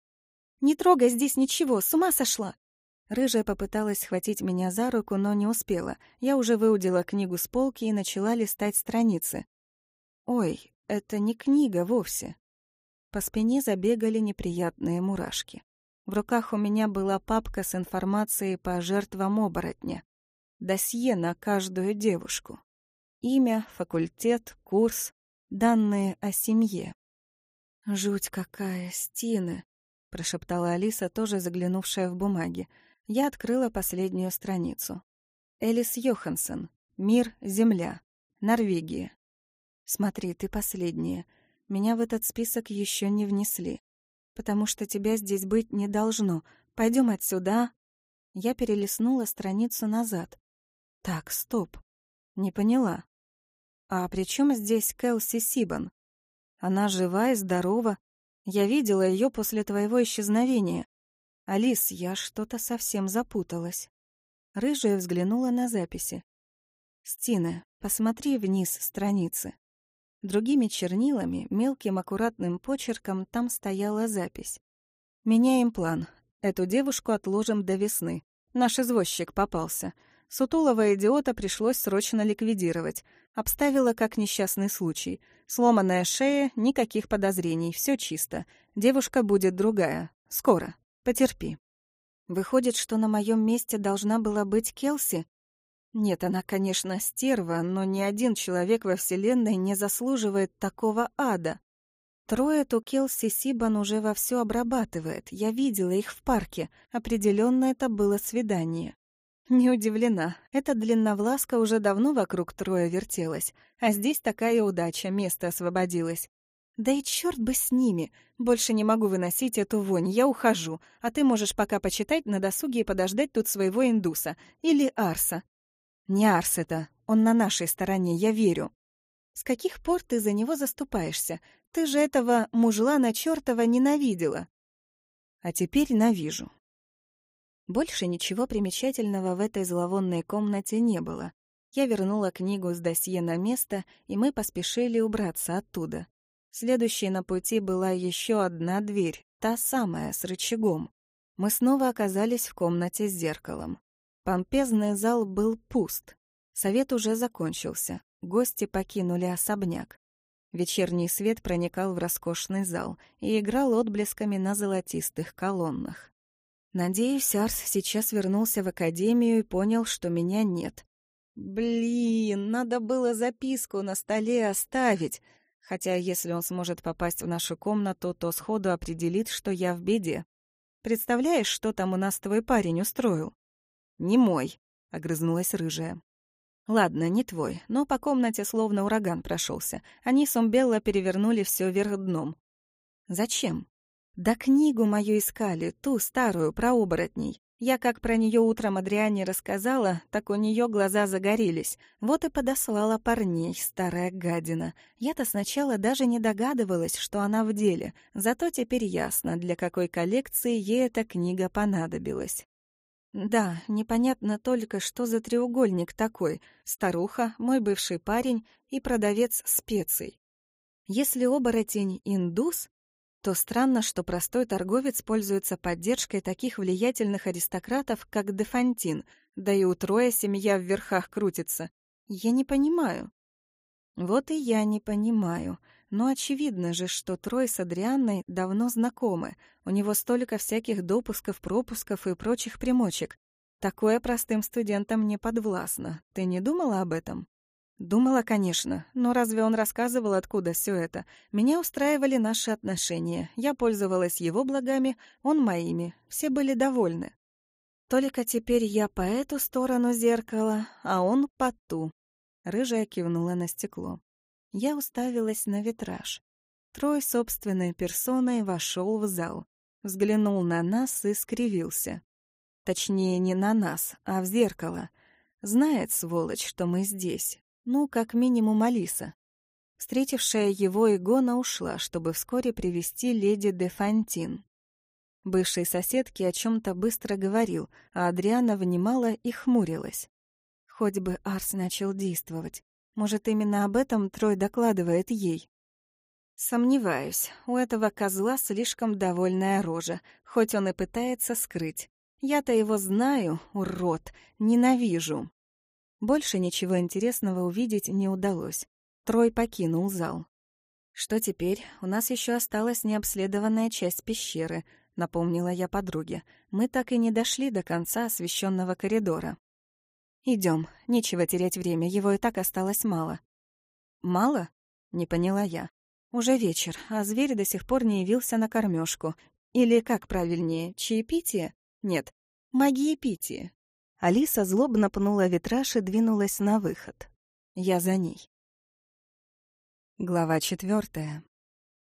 «Не трогай здесь ничего, с ума сошла!» Рыжая попыталась схватить меня за руку, но не успела. Я уже выудила книгу с полки и начала листать страницы. «Ой, это не книга вовсе». По спине забегали неприятные мурашки. В руках у меня была папка с информацией по жертвам оборотня. Досье на каждую девушку. Имя, факультет, курс, данные о семье. Жуть какая, Стины. — прошептала Алиса, тоже заглянувшая в бумаги. Я открыла последнюю страницу. Элис Йоханссон. Мир, Земля. Норвегия. Смотри, ты последняя. Меня в этот список еще не внесли. Потому что тебя здесь быть не должно. Пойдем отсюда. А?» я перелистнула страницу назад. Так, стоп. Не поняла. А при чем здесь Кэлси Сибан? Она жива и здорова, я видела ее после твоего исчезновения. Алис, я что-то совсем запуталась. Рыжая взглянула на записи. Стина, посмотри вниз страницы. Другими чернилами, мелким аккуратным почерком там стояла запись. «Меняем план. Эту девушку отложим до весны. Наш извозчик попался. Сутулого идиота пришлось срочно ликвидировать. Обставила как несчастный случай. Сломанная шея, никаких подозрений, все чисто. Девушка будет другая. Скоро. Потерпи. Выходит, что на моем месте должна была быть Келси? Нет, она, конечно, стерва, но ни один человек во Вселенной не заслуживает такого ада. Трое ту Келси Сибан уже вовсю обрабатывает. Я видела их в парке. Определенно это было свидание. Не удивлена. Эта длинновласка уже давно вокруг Троя вертелась, а здесь такая удача, место освободилось. Да и черт бы с ними. Больше не могу выносить эту вонь, я ухожу, а ты можешь пока почитать на досуге и подождать тут своего индуса. Или Арса. Не Арс это, он на нашей стороне, я верю. С каких пор ты за него заступаешься? Ты же этого мужлана чертова ненавидела. А теперь навижу. Больше ничего примечательного в этой зловонной комнате не было. Я вернула книгу с досье на место, и мы поспешили убраться оттуда. Следующей на пути была еще одна дверь, та самая, с рычагом. Мы снова оказались в комнате с зеркалом. Помпезный зал был пуст. Совет уже закончился. Гости покинули особняк. Вечерний свет проникал в роскошный зал и играл отблесками на золотистых колоннах. Надеюсь, Арс сейчас вернулся в академию и понял, что меня нет. Блин, надо было записку на столе оставить. Хотя если он сможет попасть в нашу комнату, то сходу определит, что я в беде. Представляешь, что там у нас твой парень устроил? Не мой, огрызнулась рыжая. Ладно, не твой, но по комнате словно ураган прошелся. Они с Умбелла перевернули все вверх дном. Зачем? Да книгу мою искали, ту старую, про оборотней. Я как про нее утром Адриане рассказала, так у нее глаза загорелись. Вот и подослала парней, старая гадина. Я-то сначала даже не догадывалась, что она в деле, зато теперь ясно, для какой коллекции ей эта книга понадобилась. Да, непонятно только, что за треугольник такой. Старуха, мой бывший парень и продавец специй. Если оборотень индус, то странно, что простой торговец пользуется поддержкой таких влиятельных аристократов, как Дефантин, да и у Троя семья в верхах крутится. Я не понимаю. Вот и я не понимаю. Но очевидно же, что Трой с Адрианной давно знакомы. У него столько всяких допусков, пропусков и прочих примочек. Такое простым студентам не подвластно. Ты не думала об этом? Думала, конечно, но разве он рассказывал, откуда все это? Меня устраивали наши отношения. Я пользовалась его благами, он моими. Все были довольны. Только теперь я по эту сторону зеркала, а он по ту. Рыжая кивнула на стекло. Я уставилась на витраж. Трой собственной персоной вошел в зал. Взглянул на нас и скривился. Точнее, не на нас, а в зеркало. Знает, сволочь, что мы здесь. Ну, как минимум Алиса. Встретившая его Игона ушла, чтобы вскоре привести леди де Фантин. Бывший соседки о чем то быстро говорил, а Адриана внимала и хмурилась. Хоть бы Арс начал действовать. Может, именно об этом Трой докладывает ей. Сомневаюсь, у этого козла слишком довольная рожа, хоть он и пытается скрыть. Я-то его знаю, урод, ненавижу. Больше ничего интересного увидеть не удалось. Трой покинул зал. «Что теперь? У нас еще осталась необследованная часть пещеры», — напомнила я подруге. «Мы так и не дошли до конца освещенного коридора». Идем, нечего терять время, его и так осталось мало». «Мало?» — не поняла я. «Уже вечер, а зверь до сих пор не явился на кормежку. Или, как правильнее, чаепитие? Нет, магиепитие. Алиса злобно пнула витраж и двинулась на выход. Я за ней. Глава четвертая.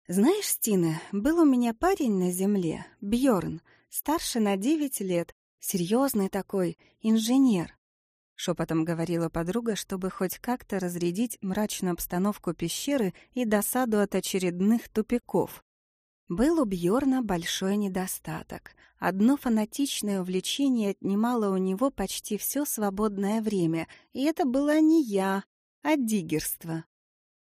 Знаешь, Стина, был у меня парень на земле, Бьорн, старше на девять лет, серьезный такой, инженер. Шепотом говорила подруга, чтобы хоть как-то разрядить мрачную обстановку пещеры и досаду от очередных тупиков. Был у Бьорна большой недостаток. Одно фанатичное увлечение отнимало у него почти все свободное время, и это была не я, а диггерство.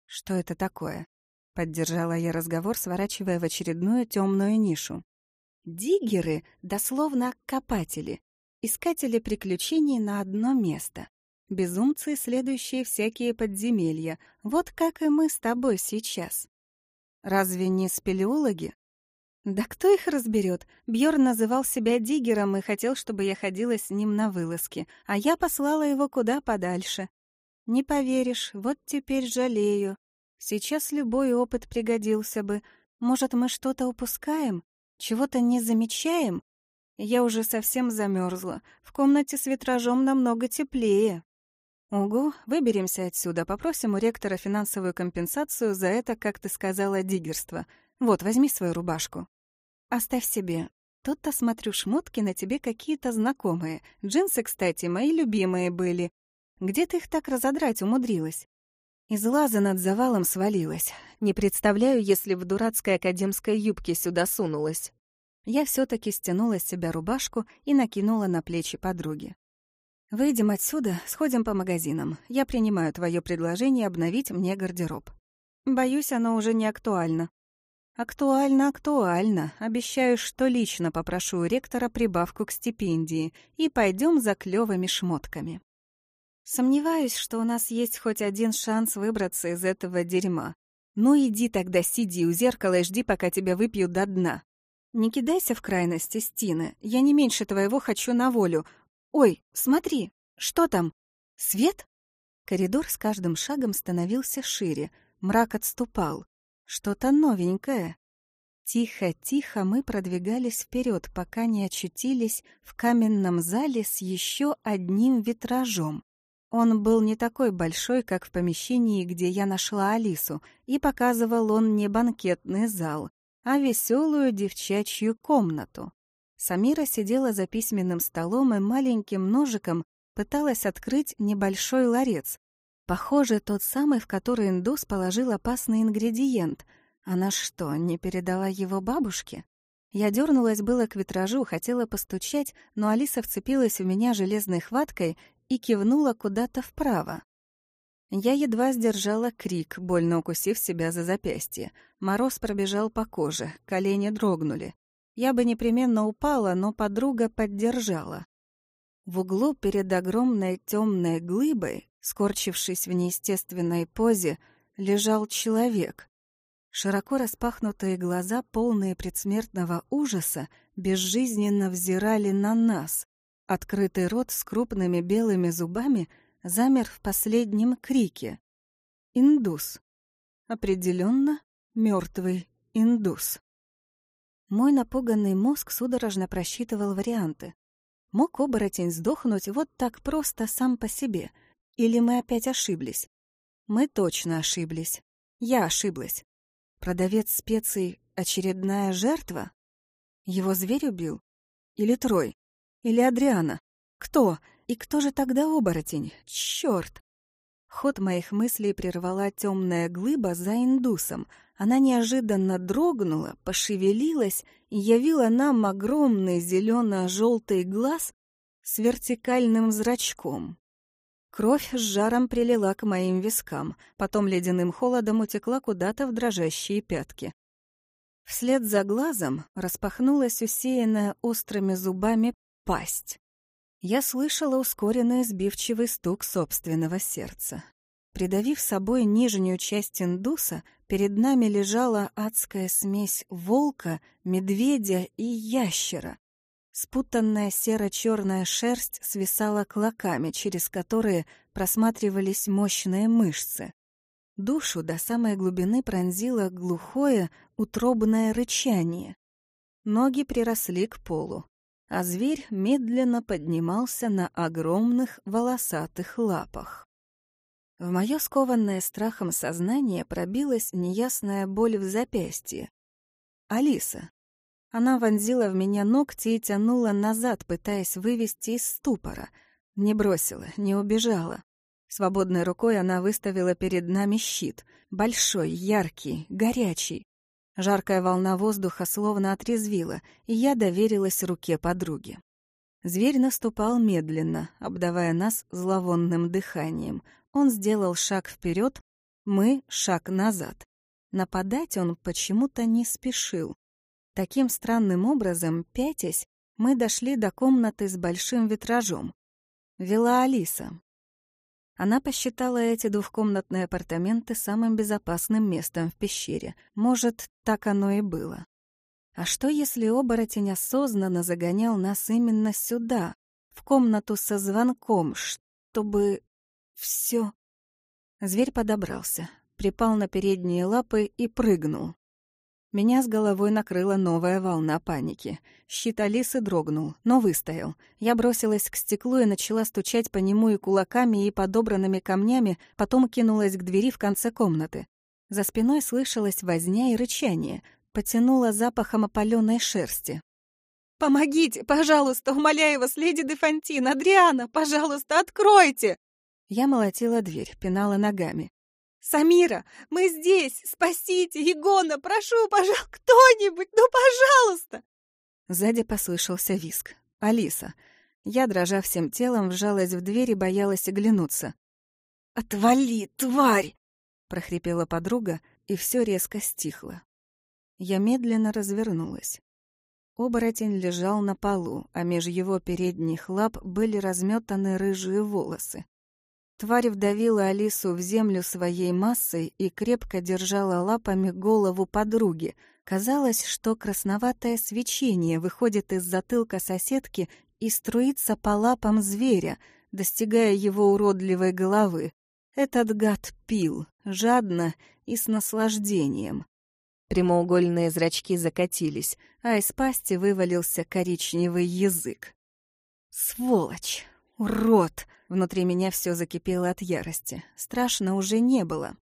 «Что это такое?» — поддержала я разговор, сворачивая в очередную темную нишу. Диггеры, дословно копатели, искатели приключений на одно место. Безумцы, следующие всякие подземелья, вот как и мы с тобой сейчас. Разве не спелеологи? Да кто их разберет? Бьорн называл себя диггером и хотел, чтобы я ходила с ним на вылазки, а я послала его куда подальше. Не поверишь, вот теперь жалею. Сейчас любой опыт пригодился бы. Может, мы что-то упускаем? Чего-то не замечаем? Я уже совсем замерзла. В комнате с витражом намного теплее. «Угу, выберемся отсюда, попросим у ректора финансовую компенсацию за это, как ты сказала, диггерство. Вот, возьми свою рубашку». «Оставь себе. Тут-то, смотрю, шмотки на тебе какие-то знакомые. Джинсы, кстати, мои любимые были. Где ты их так разодрать умудрилась?» Из лаза над завалом свалилась. Не представляю, если в дурацкой академской юбке сюда сунулась. Я все таки стянула с себя рубашку и накинула на плечи подруги. Выйдем отсюда, сходим по магазинам. Я принимаю твое предложение обновить мне гардероб. Боюсь, оно уже не актуально. Актуально, актуально. Обещаю, что лично попрошу у ректора прибавку к стипендии и пойдем за клёвыми шмотками. Сомневаюсь, что у нас есть хоть один шанс выбраться из этого дерьма. Ну иди тогда сиди у зеркала и жди, пока тебя выпьют до дна. Не кидайся в крайности, Стина. Я не меньше твоего хочу на волю. Ой, смотри, что там? Свет? Коридор с каждым шагом становился шире, мрак отступал. Что-то новенькое. Тихо-тихо мы продвигались вперед, пока не очутились в каменном зале с еще одним витражом. Он был не такой большой, как в помещении, где я нашла Алису, и показывал он не банкетный зал, а веселую девчачью комнату. Самира сидела за письменным столом и маленьким ножиком пыталась открыть небольшой ларец. Похоже, тот самый, в который индус положил опасный ингредиент — она что, не передала его бабушке? Я дернулась было к витражу, хотела постучать, но Алиса вцепилась в меня железной хваткой и кивнула куда-то вправо. Я едва сдержала крик, больно укусив себя за запястье. Мороз пробежал по коже, колени дрогнули. Я бы непременно упала, но подруга поддержала. В углу перед огромной темной глыбой, скорчившись в неестественной позе, лежал человек. Широко распахнутые глаза, полные предсмертного ужаса, безжизненно взирали на нас. Открытый рот с крупными белыми зубами замер в последнем крике. «Индус». Определенно, мертвый индус. Мой напуганный мозг судорожно просчитывал варианты. Мог оборотень сдохнуть вот так просто сам по себе? Или мы опять ошиблись? Мы точно ошиблись. Я ошиблась. Продавец специй — очередная жертва? Его зверь убил? Или Трой? Или Адриана? Кто? И кто же тогда оборотень? Чёрт! Ход моих мыслей прервала темная глыба за индусом. Она неожиданно дрогнула, пошевелилась и явила нам огромный зелено-желтый глаз с вертикальным зрачком. Кровь с жаром прилила к моим вискам, потом ледяным холодом утекла куда-то в дрожащие пятки. Вслед за глазом распахнулась усеянная острыми зубами пасть. Я слышала ускоренный сбивчивый стук собственного сердца. Придавив собой нижнюю часть индуса, перед нами лежала адская смесь волка, медведя и ящера. Спутанная серо-черная шерсть свисала клоками, через которые просматривались мощные мышцы. Душу до самой глубины пронзило глухое, утробное рычание. Ноги приросли к полу, а зверь медленно поднимался на огромных волосатых лапах. В мое скованное страхом сознание пробилась неясная боль в запястье. Алиса, она вонзила в меня ногти и тянула назад, пытаясь вывести из ступора. Не бросила, не убежала. Свободной рукой она выставила перед нами щит. Большой, яркий, горячий. Жаркая волна воздуха словно отрезвила, и я доверилась руке подруги. Зверь наступал медленно, обдавая нас зловонным дыханием. Он сделал шаг вперед, мы — шаг назад. Нападать он почему-то не спешил. Таким странным образом, пятясь, мы дошли до комнаты с большим витражом. Вела Алиса. Она посчитала эти двухкомнатные апартаменты самым безопасным местом в пещере. Может, так оно и было. А что, если оборотень осознанно загонял нас именно сюда, в комнату со звонком, чтобы... все? Зверь подобрался, припал на передние лапы и прыгнул. Меня с головой накрыла новая волна паники. Щит Алисы дрогнул, но выстоял. Я бросилась к стеклу и начала стучать по нему и кулаками, и подобранными камнями, потом кинулась к двери в конце комнаты. За спиной слышалась возня и рычание. Потянула запахом опаленной шерсти. «Помогите, пожалуйста, умоляю вас, леди де Фонтин, Адриана, пожалуйста, откройте!» Я молотила дверь, пинала ногами. «Самира, мы здесь! Спасите! Егона, прошу, пожалуйста, кто-нибудь, ну, пожалуйста!» Сзади послышался виск. «Алиса». Я, дрожа всем телом, вжалась в дверь и боялась оглянуться. «Отвали, тварь!» — прохрипела подруга, и все резко стихло. Я медленно развернулась. Оборотень лежал на полу, а меж его передних лап были разметаны рыжие волосы. Тварь вдавила Алису в землю своей массой и крепко держала лапами голову подруги. Казалось, что красноватое свечение выходит из затылка соседки и струится по лапам зверя, достигая его уродливой головы. Этот гад пил, жадно и с наслаждением. Прямоугольные зрачки закатились, а из пасти вывалился коричневый язык. «Сволочь! Урод!» Внутри меня все закипело от ярости. Страшно уже не было.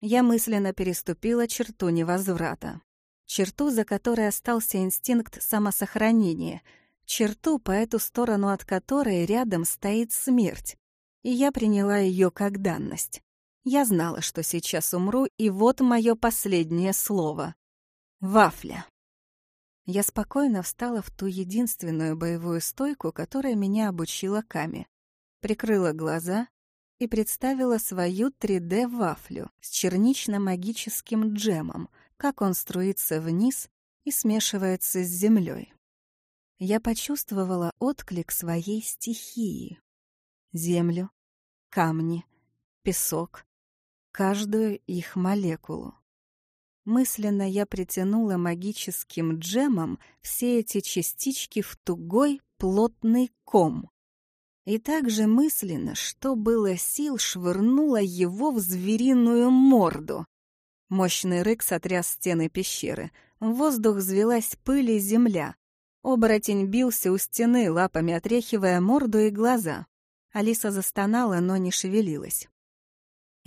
Я мысленно переступила черту невозврата. Черту, за которой остался инстинкт самосохранения. Черту, по эту сторону от которой рядом стоит смерть. И я приняла ее как данность. Я знала, что сейчас умру, и вот мое последнее слово. Вафля. Я спокойно встала в ту единственную боевую стойку, которая меня обучила Ками. Прикрыла глаза и представила свою 3D-вафлю с чернично-магическим джемом, как он струится вниз и смешивается с землей. Я почувствовала отклик своей стихии. Землю, камни, песок, каждую их молекулу. Мысленно я притянула магическим джемом все эти частички в тугой, плотный ком. И также мысленно, что было сил, швырнула его в звериную морду. Мощный рык сотряс стены пещеры. В воздух взвелась пыль и земля. Оборотень бился у стены, лапами отряхивая морду и глаза. Алиса застонала, но не шевелилась.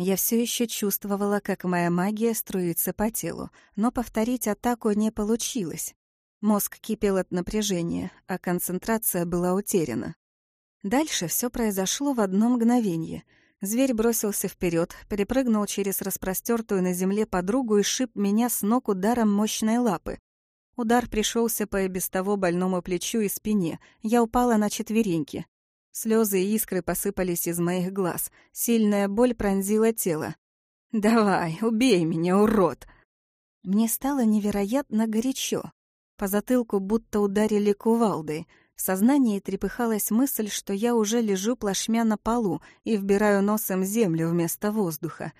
Я все еще чувствовала, как моя магия струится по телу, но повторить атаку не получилось. Мозг кипел от напряжения, а концентрация была утеряна. Дальше все произошло в одно мгновение. Зверь бросился вперед, перепрыгнул через распростертую на земле подругу и шип меня с ног ударом мощной лапы. Удар пришелся по и без того больному плечу и спине. Я упала на четвереньки. Слезы и искры посыпались из моих глаз. Сильная боль пронзила тело. «Давай, убей меня, урод!» Мне стало невероятно горячо. По затылку будто ударили кувалдой. В сознании трепыхалась мысль, что я уже лежу плашмя на полу и вбираю носом землю вместо воздуха.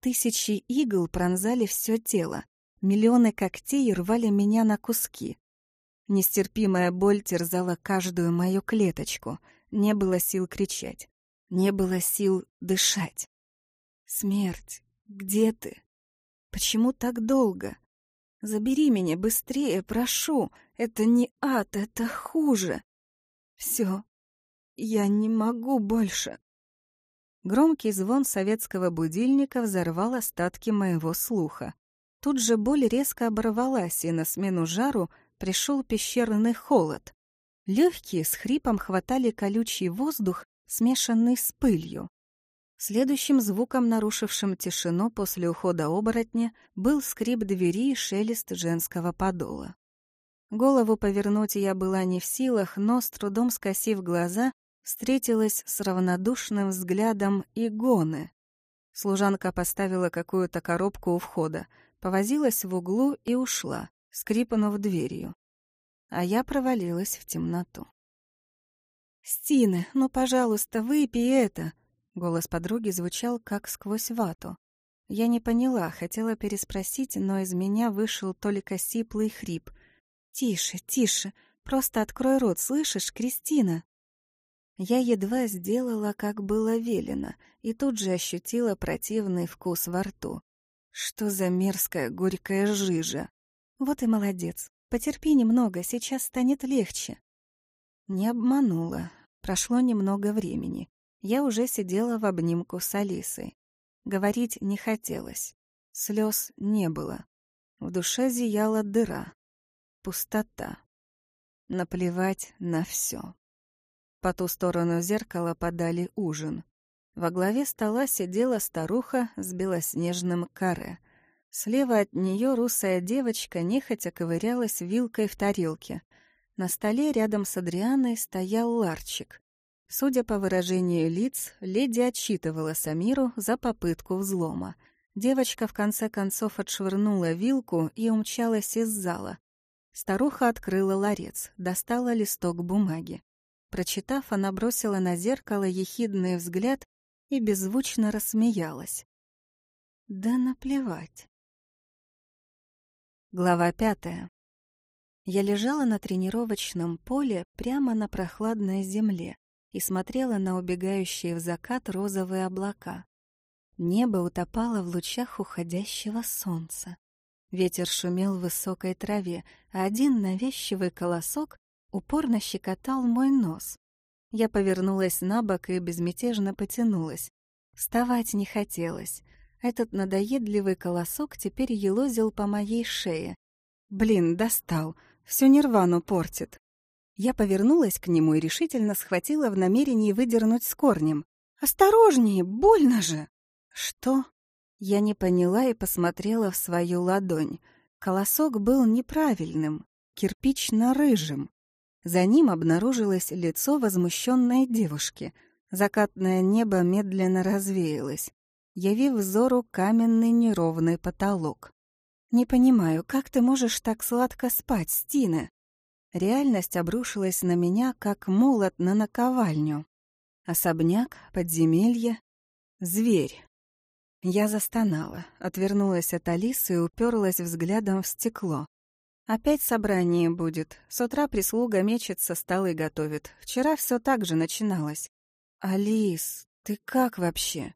Тысячи игл пронзали все тело. Миллионы когтей рвали меня на куски. Нестерпимая боль терзала каждую мою клеточку — не было сил кричать. Не было сил дышать. «Смерть, где ты? Почему так долго? Забери меня быстрее, прошу. Это не ад, это хуже. Все, я не могу больше». Громкий звон советского будильника взорвал остатки моего слуха. Тут же боль резко оборвалась, и на смену жару пришел пещерный холод. Легкие с хрипом хватали колючий воздух, смешанный с пылью. Следующим звуком, нарушившим тишину после ухода оборотня, был скрип двери и шелест женского подола. Голову повернуть я была не в силах, но, с трудом скосив глаза, встретилась с равнодушным взглядом Игоны. Служанка поставила какую-то коробку у входа, повозилась в углу и ушла, скрипнув дверью а я провалилась в темноту. «Стина, ну, пожалуйста, выпей это!» Голос подруги звучал как сквозь вату. Я не поняла, хотела переспросить, но из меня вышел только сиплый хрип. «Тише, тише, просто открой рот, слышишь, Кристина?» Я едва сделала, как было велено, и тут же ощутила противный вкус во рту. Что за мерзкая горькая жижа! Вот и молодец. Потерпи немного, сейчас станет легче». Не обманула. Прошло немного времени. Я уже сидела в обнимку с Алисой. Говорить не хотелось. Слез не было. В душе зияла дыра. Пустота. Наплевать на все. По ту сторону зеркала подали ужин. Во главе стола сидела старуха с белоснежным каре. Слева от нее русая девочка нехотя ковырялась вилкой в тарелке. На столе рядом с Адрианой стоял ларчик. Судя по выражению лиц, леди отчитывала Самиру за попытку взлома. Девочка в конце концов отшвырнула вилку и умчалась из зала. Старуха открыла ларец, достала листок бумаги. Прочитав, она бросила на зеркало ехидный взгляд и беззвучно рассмеялась. Да наплевать. Глава пятая. Я лежала на тренировочном поле прямо на прохладной земле и смотрела на убегающие в закат розовые облака. Небо утопало в лучах уходящего солнца. Ветер шумел в высокой траве, а один навязчивый колосок упорно щекотал мой нос. Я повернулась на бок и безмятежно потянулась. Вставать не хотелось. Этот надоедливый колосок теперь елозил по моей шее. Блин, достал. Всю нирвану портит. Я повернулась к нему и решительно схватила в намерении выдернуть с корнем. «Осторожнее, больно же!» «Что?» Я не поняла и посмотрела в свою ладонь. Колосок был неправильным, кирпично-рыжим. За ним обнаружилось лицо возмущенной девушки. Закатное небо медленно развеялось, явив взору каменный неровный потолок. «Не понимаю, как ты можешь так сладко спать, Стина?» Реальность обрушилась на меня, как молот на наковальню. Особняк, подземелье, зверь. Я застонала, отвернулась от Алисы и уперлась взглядом в стекло. Опять собрание будет. С утра прислуга мечется, столы готовит. Вчера все так же начиналось. «Алис, ты как вообще?»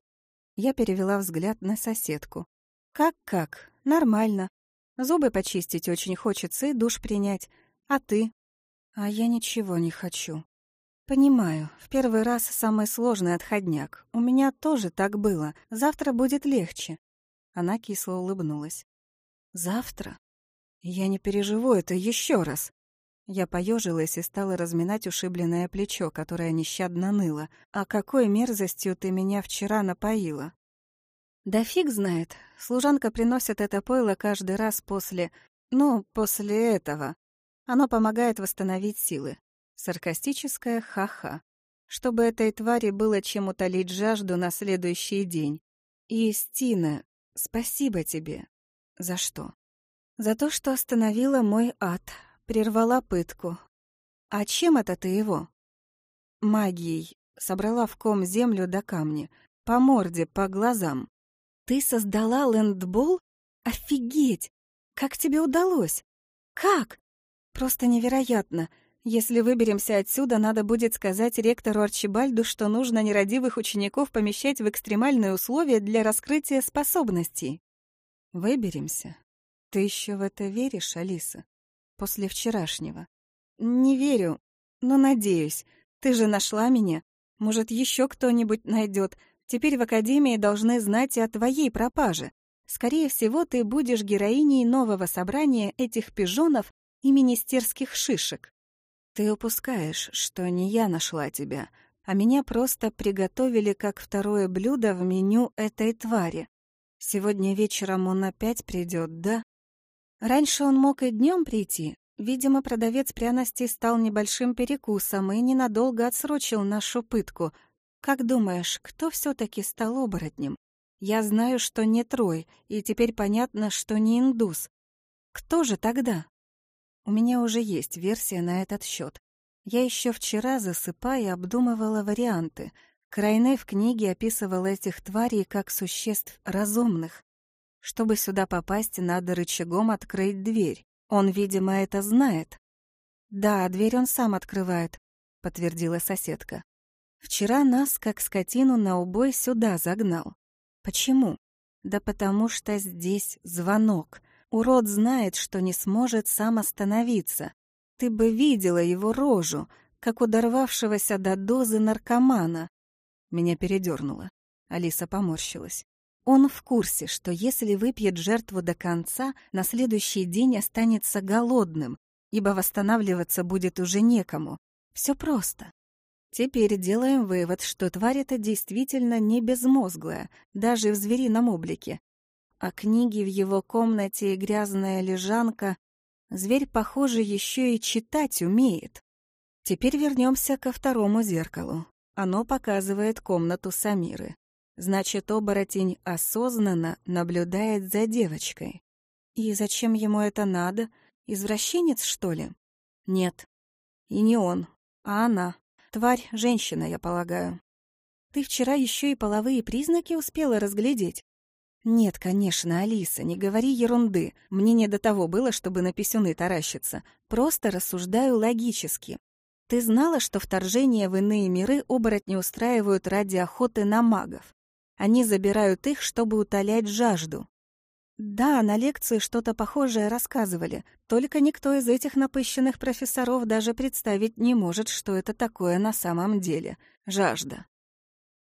Я перевела взгляд на соседку. «Как-как? Нормально. Зубы почистить очень хочется и душ принять. А ты? А я ничего не хочу. Понимаю, в первый раз самый сложный отходняк. У меня тоже так было. Завтра будет легче. Она кисло улыбнулась. Завтра? Я не переживу это еще раз. Я поежилась и стала разминать ушибленное плечо, которое нещадно ныло. «А какой мерзостью ты меня вчера напоила?» Да фиг знает. Служанка приносит это пойло каждый раз после... Ну, после этого. Оно помогает восстановить силы. Саркастическое ха-ха. Чтобы этой твари было чем утолить жажду на следующий день. И, Стина, спасибо тебе. За что? За то, что остановила мой ад, прервала пытку. А чем это ты его? Магией. Собрала в ком землю до камня. По морде, по глазам. Ты создала лэндбол? Офигеть! Как тебе удалось? Как? Просто невероятно. Если выберемся отсюда, надо будет сказать ректору Арчибальду, что нужно нерадивых учеников помещать в экстремальные условия для раскрытия способностей. Выберемся? Ты еще в это веришь, Алиса? После вчерашнего. Не верю, но надеюсь. Ты же нашла меня. Может, еще кто-нибудь найдет. Теперь в Академии должны знать и о твоей пропаже. Скорее всего, ты будешь героиней нового собрания этих пижонов и министерских шишек. Ты упускаешь, что не я нашла тебя, а меня просто приготовили как второе блюдо в меню этой твари. Сегодня вечером он опять придет, да? Раньше он мог и днем прийти. Видимо, продавец пряностей стал небольшим перекусом и ненадолго отсрочил нашу пытку — как думаешь, кто все-таки стал оборотнем? Я знаю, что не Трой, и теперь понятно, что не индус. Кто же тогда? У меня уже есть версия на этот счет. Я еще вчера, засыпая, обдумывала варианты. Крайне в книге описывал этих тварей как существ разумных. Чтобы сюда попасть, надо рычагом открыть дверь. Он, видимо, это знает. «Да, дверь он сам открывает», — подтвердила соседка. Вчера нас, как скотину, на убой сюда загнал. Почему? Да потому что здесь звонок. Урод знает, что не сможет сам остановиться. Ты бы видела его рожу, как удорвавшегося до дозы наркомана. Меня передернуло. Алиса поморщилась. Он в курсе, что если выпьет жертву до конца, на следующий день останется голодным, ибо восстанавливаться будет уже некому. Все просто. Теперь делаем вывод, что тварь эта действительно не безмозглая, даже в зверином облике. А книги в его комнате и грязная лежанка... Зверь, похоже, еще и читать умеет. Теперь вернемся ко второму зеркалу. Оно показывает комнату Самиры. Значит, оборотень осознанно наблюдает за девочкой. И зачем ему это надо? Извращенец, что ли? Нет. И не он, а она. Тварь — женщина, я полагаю. Ты вчера еще и половые признаки успела разглядеть. «Нет, конечно, Алиса, не говори ерунды. Мне не до того было, чтобы на писюны таращиться. Просто рассуждаю логически. Ты знала, что вторжение в иные миры оборотни устраивают ради охоты на магов? Они забирают их, чтобы утолять жажду. Да, на лекции что-то похожее рассказывали, только никто из этих напыщенных профессоров даже представить не может, что это такое на самом деле. Жажда.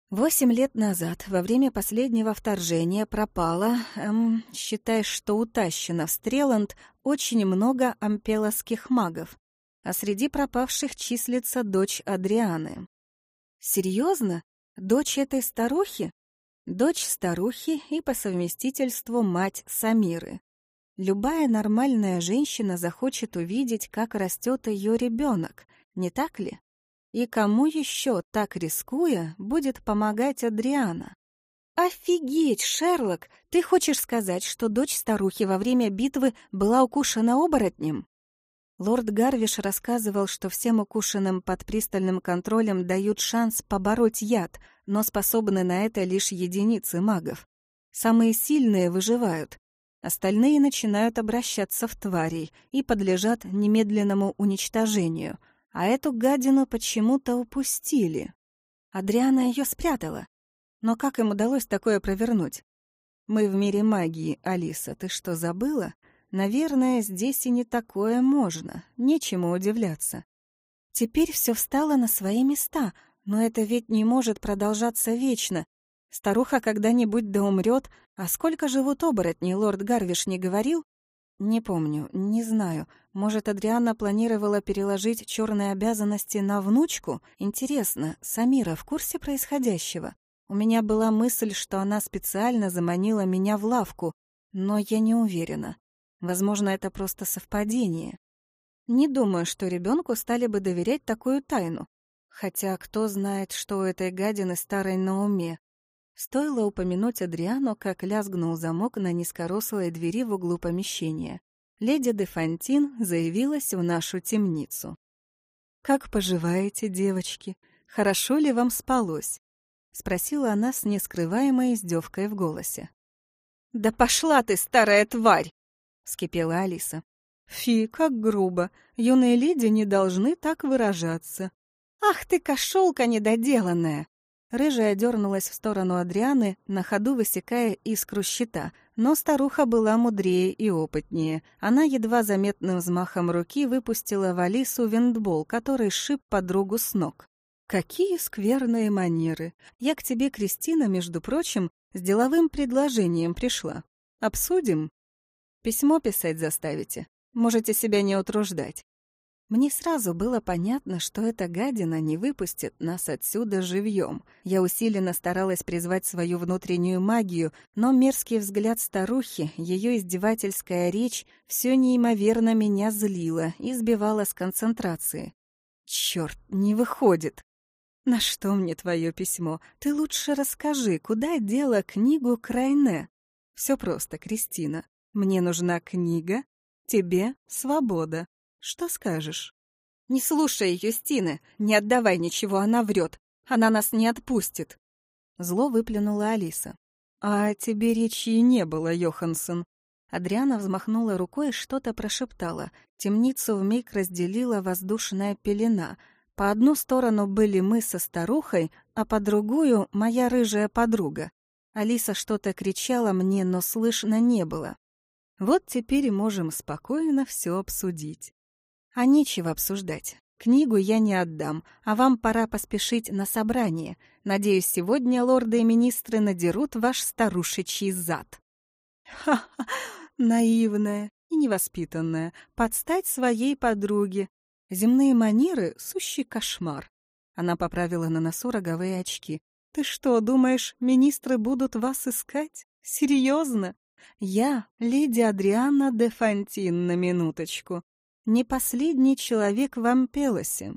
Восемь лет назад, во время последнего вторжения, пропало, эм, считай, что утащено в Стреланд, очень много ампелосских магов, а среди пропавших числится дочь Адрианы. Серьезно? Дочь этой старухи? Дочь старухи и по совместительству мать Самиры. Любая нормальная женщина захочет увидеть, как растет ее ребенок, не так ли? И кому еще, так рискуя, будет помогать Адриана? «Офигеть, Шерлок! Ты хочешь сказать, что дочь старухи во время битвы была укушена оборотнем?» Лорд Гарвиш рассказывал, что всем укушенным под пристальным контролем дают шанс побороть яд, но способны на это лишь единицы магов. Самые сильные выживают. Остальные начинают обращаться в тварей и подлежат немедленному уничтожению — а эту гадину почему-то упустили. Адриана ее спрятала. Но как им удалось такое провернуть? Мы в мире магии, Алиса, ты что, забыла? Наверное, здесь и не такое можно, нечему удивляться. Теперь все встало на свои места, но это ведь не может продолжаться вечно. Старуха когда-нибудь да умрет, а сколько живут оборотни, лорд Гарвиш не говорил? Не помню, не знаю. Может, Адриана планировала переложить черные обязанности на внучку? Интересно, Самира в курсе происходящего? У меня была мысль, что она специально заманила меня в лавку, но я не уверена. Возможно, это просто совпадение. Не думаю, что ребенку стали бы доверять такую тайну. Хотя кто знает, что у этой гадины старой на уме. Стоило упомянуть Адриану, как лязгнул замок на низкорослой двери в углу помещения леди де Фонтин заявилась в нашу темницу. «Как поживаете, девочки? Хорошо ли вам спалось?» — спросила она с нескрываемой издевкой в голосе. «Да пошла ты, старая тварь!» — вскипела Алиса. «Фи, как грубо! Юные леди не должны так выражаться!» «Ах ты, кошелка недоделанная!» Рыжая дернулась в сторону Адрианы, на ходу высекая искру щита, но старуха была мудрее и опытнее. Она едва заметным взмахом руки выпустила в Алису виндбол, который шип подругу с ног. «Какие скверные манеры! Я к тебе, Кристина, между прочим, с деловым предложением пришла. Обсудим? Письмо писать заставите. Можете себя не утруждать. Мне сразу было понятно, что эта гадина не выпустит нас отсюда живьем. Я усиленно старалась призвать свою внутреннюю магию, но мерзкий взгляд старухи, ее издевательская речь все неимоверно меня злила и сбивала с концентрации. Черт, не выходит. На что мне твое письмо? Ты лучше расскажи, куда дела книгу Крайне? Все просто, Кристина. Мне нужна книга, тебе свобода. Что скажешь? Не слушай ее, Стины, не отдавай ничего, она врет. Она нас не отпустит. Зло выплюнула Алиса. А тебе речи не было, Йоханссон. Адриана взмахнула рукой и что-то прошептала. Темницу вмиг разделила воздушная пелена. По одну сторону были мы со старухой, а по другую — моя рыжая подруга. Алиса что-то кричала мне, но слышно не было. Вот теперь и можем спокойно все обсудить. А нечего обсуждать. Книгу я не отдам, а вам пора поспешить на собрание. Надеюсь, сегодня лорды и министры надерут ваш старушечий зад. Ха-ха, наивная и невоспитанная, подстать своей подруге. Земные манеры — сущий кошмар. Она поправила на носу роговые очки. «Ты что, думаешь, министры будут вас искать? Серьезно? Я — леди Адриана де Фонтин на минуточку не последний человек в Ампелосе.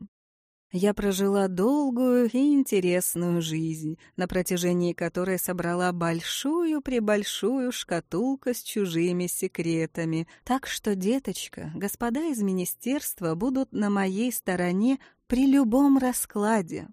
Я прожила долгую и интересную жизнь, на протяжении которой собрала большую-пребольшую шкатулку с чужими секретами. Так что, деточка, господа из министерства будут на моей стороне при любом раскладе.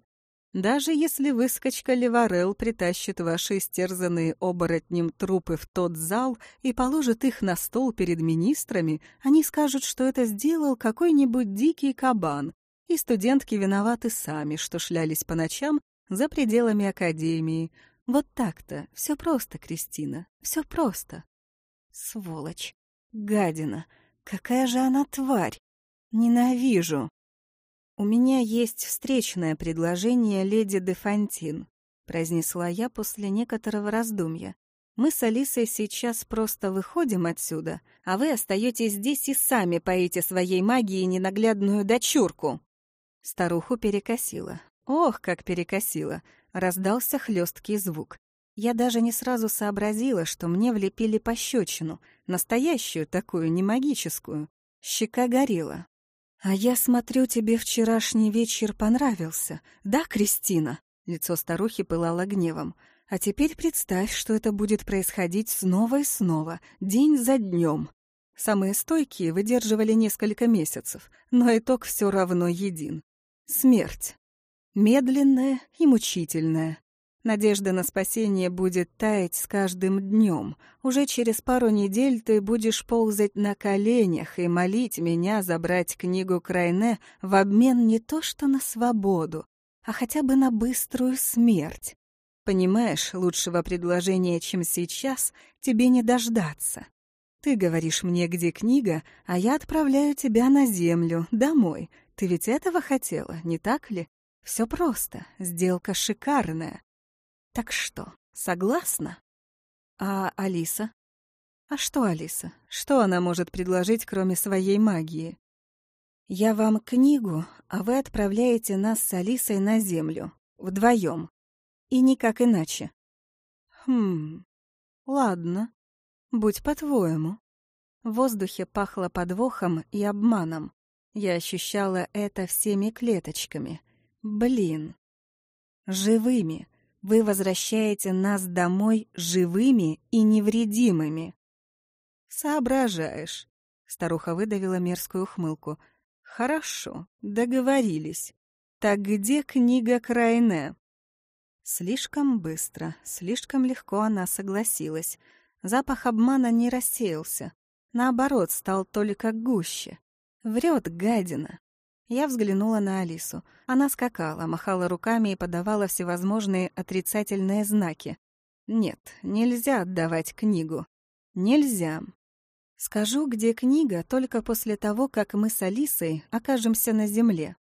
Даже если выскочка Леварел притащит ваши истерзанные оборотнем трупы в тот зал и положит их на стол перед министрами, они скажут, что это сделал какой-нибудь дикий кабан, и студентки виноваты сами, что шлялись по ночам за пределами академии. Вот так-то. Все просто, Кристина. Все просто. Сволочь. Гадина. Какая же она тварь. Ненавижу. У меня есть встречное предложение леди де Фонтин, произнесла я после некоторого раздумья. Мы с Алисой сейчас просто выходим отсюда, а вы остаетесь здесь и сами поите своей магией ненаглядную дочурку. Старуху перекосило. Ох, как перекосило! Раздался хлесткий звук. Я даже не сразу сообразила, что мне влепили пощечину, настоящую такую, не магическую. Щека горела. «А я смотрю, тебе вчерашний вечер понравился, да, Кристина?» Лицо старухи пылало гневом. «А теперь представь, что это будет происходить снова и снова, день за днем. Самые стойкие выдерживали несколько месяцев, но итог все равно един. Смерть. Медленная и мучительная. Надежда на спасение будет таять с каждым днем. Уже через пару недель ты будешь ползать на коленях и молить меня забрать книгу Крайне в обмен не то что на свободу, а хотя бы на быструю смерть. Понимаешь, лучшего предложения, чем сейчас, тебе не дождаться. Ты говоришь мне, где книга, а я отправляю тебя на землю, домой, ты ведь этого хотела, не так ли? Все просто, сделка шикарная. Так что, согласна? А Алиса? А что Алиса? Что она может предложить, кроме своей магии? Я вам книгу, а вы отправляете нас с Алисой на землю. Вдвоем. И никак иначе. Хм, ладно. Будь по-твоему. В воздухе пахло подвохом и обманом. Я ощущала это всеми клеточками. Блин. Живыми. Вы возвращаете нас домой живыми и невредимыми. Соображаешь. Старуха выдавила мерзкую ухмылку. Хорошо, договорились. Так где книга Крайне? Слишком быстро, слишком легко она согласилась. Запах обмана не рассеялся. Наоборот, стал только гуще. Врет гадина. Я взглянула на Алису. Она скакала, махала руками и подавала всевозможные отрицательные знаки. Нет, нельзя отдавать книгу. Нельзя. Скажу, где книга, только после того, как мы с Алисой окажемся на земле.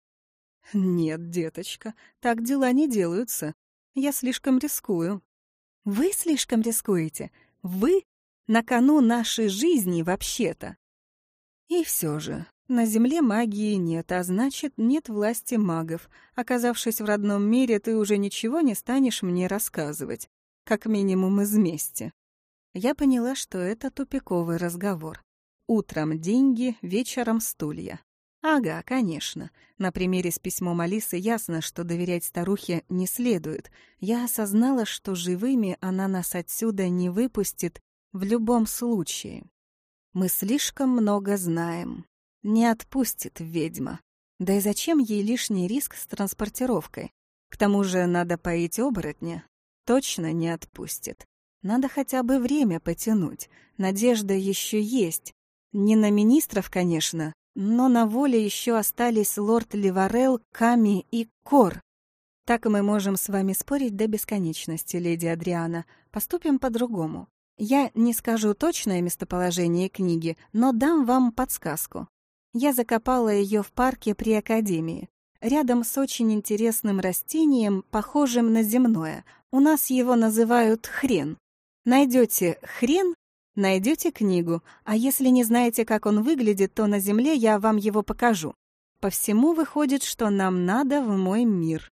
Нет, деточка, так дела не делаются. Я слишком рискую. Вы слишком рискуете. Вы на кону нашей жизни вообще-то. И все же, на Земле магии нет, а значит, нет власти магов. Оказавшись в родном мире, ты уже ничего не станешь мне рассказывать. Как минимум из мести. Я поняла, что это тупиковый разговор. Утром деньги, вечером стулья. Ага, конечно. На примере с письмом Алисы ясно, что доверять старухе не следует. Я осознала, что живыми она нас отсюда не выпустит в любом случае. Мы слишком много знаем. Не отпустит ведьма. Да и зачем ей лишний риск с транспортировкой? К тому же надо поить оборотня. Точно не отпустит. Надо хотя бы время потянуть. Надежда еще есть. Не на министров, конечно, но на воле еще остались лорд Ливарел, Ками и Кор. Так мы можем с вами спорить до бесконечности, леди Адриана. Поступим по-другому. Я не скажу точное местоположение книги, но дам вам подсказку. Я закопала ее в парке при Академии, рядом с очень интересным растением, похожим на земное. У нас его называют хрен. Найдете хрен, найдете книгу, а если не знаете, как он выглядит, то на земле я вам его покажу. По всему выходит, что нам надо в мой мир.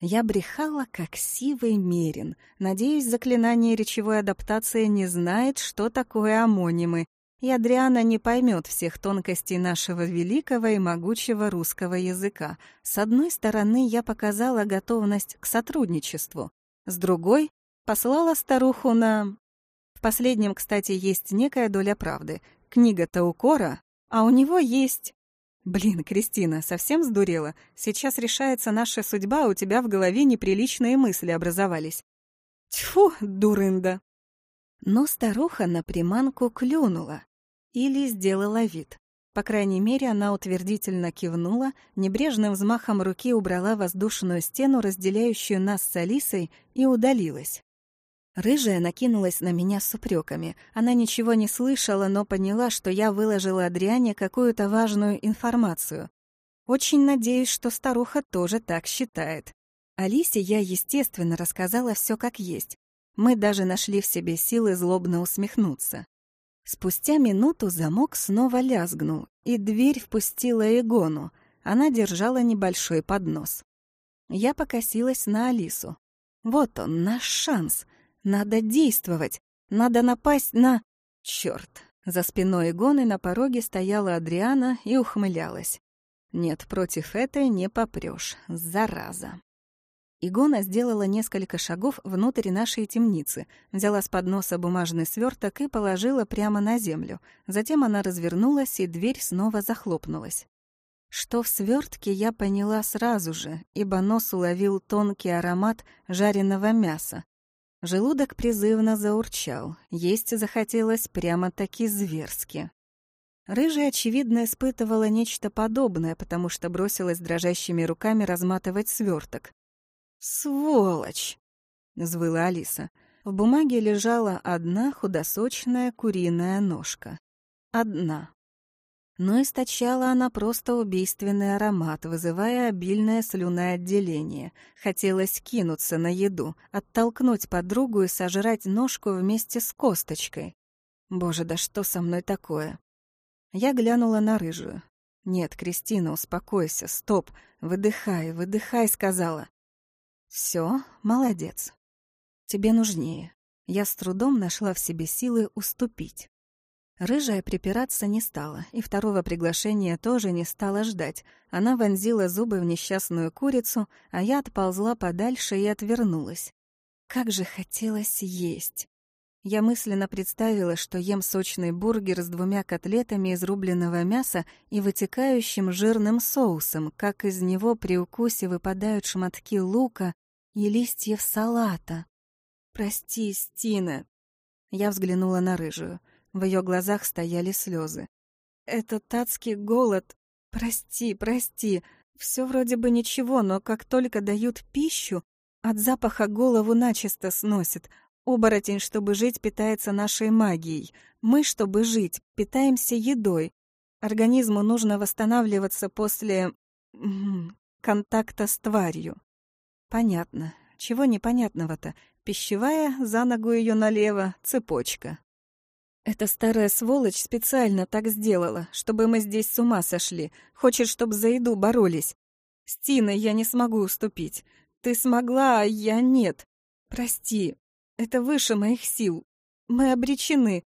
Я брехала, как сивый мерин. Надеюсь, заклинание речевой адаптации не знает, что такое амонимы, и Адриана не поймет всех тонкостей нашего великого и могучего русского языка. С одной стороны, я показала готовность к сотрудничеству, с другой — послала старуху на... В последнем, кстати, есть некая доля правды. Книга Таукора, а у него есть... «Блин, Кристина, совсем сдурела? Сейчас решается наша судьба, а у тебя в голове неприличные мысли образовались». «Тьфу, дурында!» Но старуха на приманку клюнула. Или сделала вид. По крайней мере, она утвердительно кивнула, небрежным взмахом руки убрала воздушную стену, разделяющую нас с Алисой, и удалилась. Рыжая накинулась на меня с упреками. Она ничего не слышала, но поняла, что я выложила Адриане какую-то важную информацию. Очень надеюсь, что старуха тоже так считает. Алисе я, естественно, рассказала все как есть. Мы даже нашли в себе силы злобно усмехнуться. Спустя минуту замок снова лязгнул, и дверь впустила Эгону. Она держала небольшой поднос. Я покосилась на Алису. Вот он, наш шанс. Надо действовать. Надо напасть на... Чёрт. За спиной Эгоны на пороге стояла Адриана и ухмылялась. Нет, против этой не попрёшь. Зараза. Игона сделала несколько шагов внутрь нашей темницы, взяла с подноса бумажный сверток и положила прямо на землю. Затем она развернулась, и дверь снова захлопнулась. Что в свертке я поняла сразу же, ибо нос уловил тонкий аромат жареного мяса. Желудок призывно заурчал, есть захотелось прямо-таки зверски. Рыжая, очевидно, испытывала нечто подобное, потому что бросилась дрожащими руками разматывать сверток. «Сволочь!» — взвыла Алиса. В бумаге лежала одна худосочная куриная ножка. Одна. Но источала она просто убийственный аромат, вызывая обильное слюноотделение. Хотелось кинуться на еду, оттолкнуть подругу и сожрать ножку вместе с косточкой. Боже, да что со мной такое? Я глянула на рыжую. «Нет, Кристина, успокойся, стоп, выдыхай, выдыхай», — сказала. Все, молодец. Тебе нужнее. Я с трудом нашла в себе силы уступить. Рыжая припираться не стала, и второго приглашения тоже не стала ждать. Она вонзила зубы в несчастную курицу, а я отползла подальше и отвернулась. Как же хотелось есть. Я мысленно представила, что ем сочный бургер с двумя котлетами из рубленного мяса и вытекающим жирным соусом, как из него при укусе выпадают шматки лука и листьев салата. «Прости, Стина!» Я взглянула на рыжую. В ее глазах стояли слезы. «Этот адский голод! Прости, прости! Все вроде бы ничего, но как только дают пищу, от запаха голову начисто сносит, Оборотень, чтобы жить, питается нашей магией. Мы, чтобы жить, питаемся едой. Организму нужно восстанавливаться после... контакта с тварью. Понятно. Чего непонятного-то? Пищевая, за ногу ее налево, цепочка. Эта старая сволочь специально так сделала, чтобы мы здесь с ума сошли. Хочет, чтобы за еду боролись. Стина, я не смогу уступить. Ты смогла, а я нет. Прости, это выше моих сил. Мы обречены.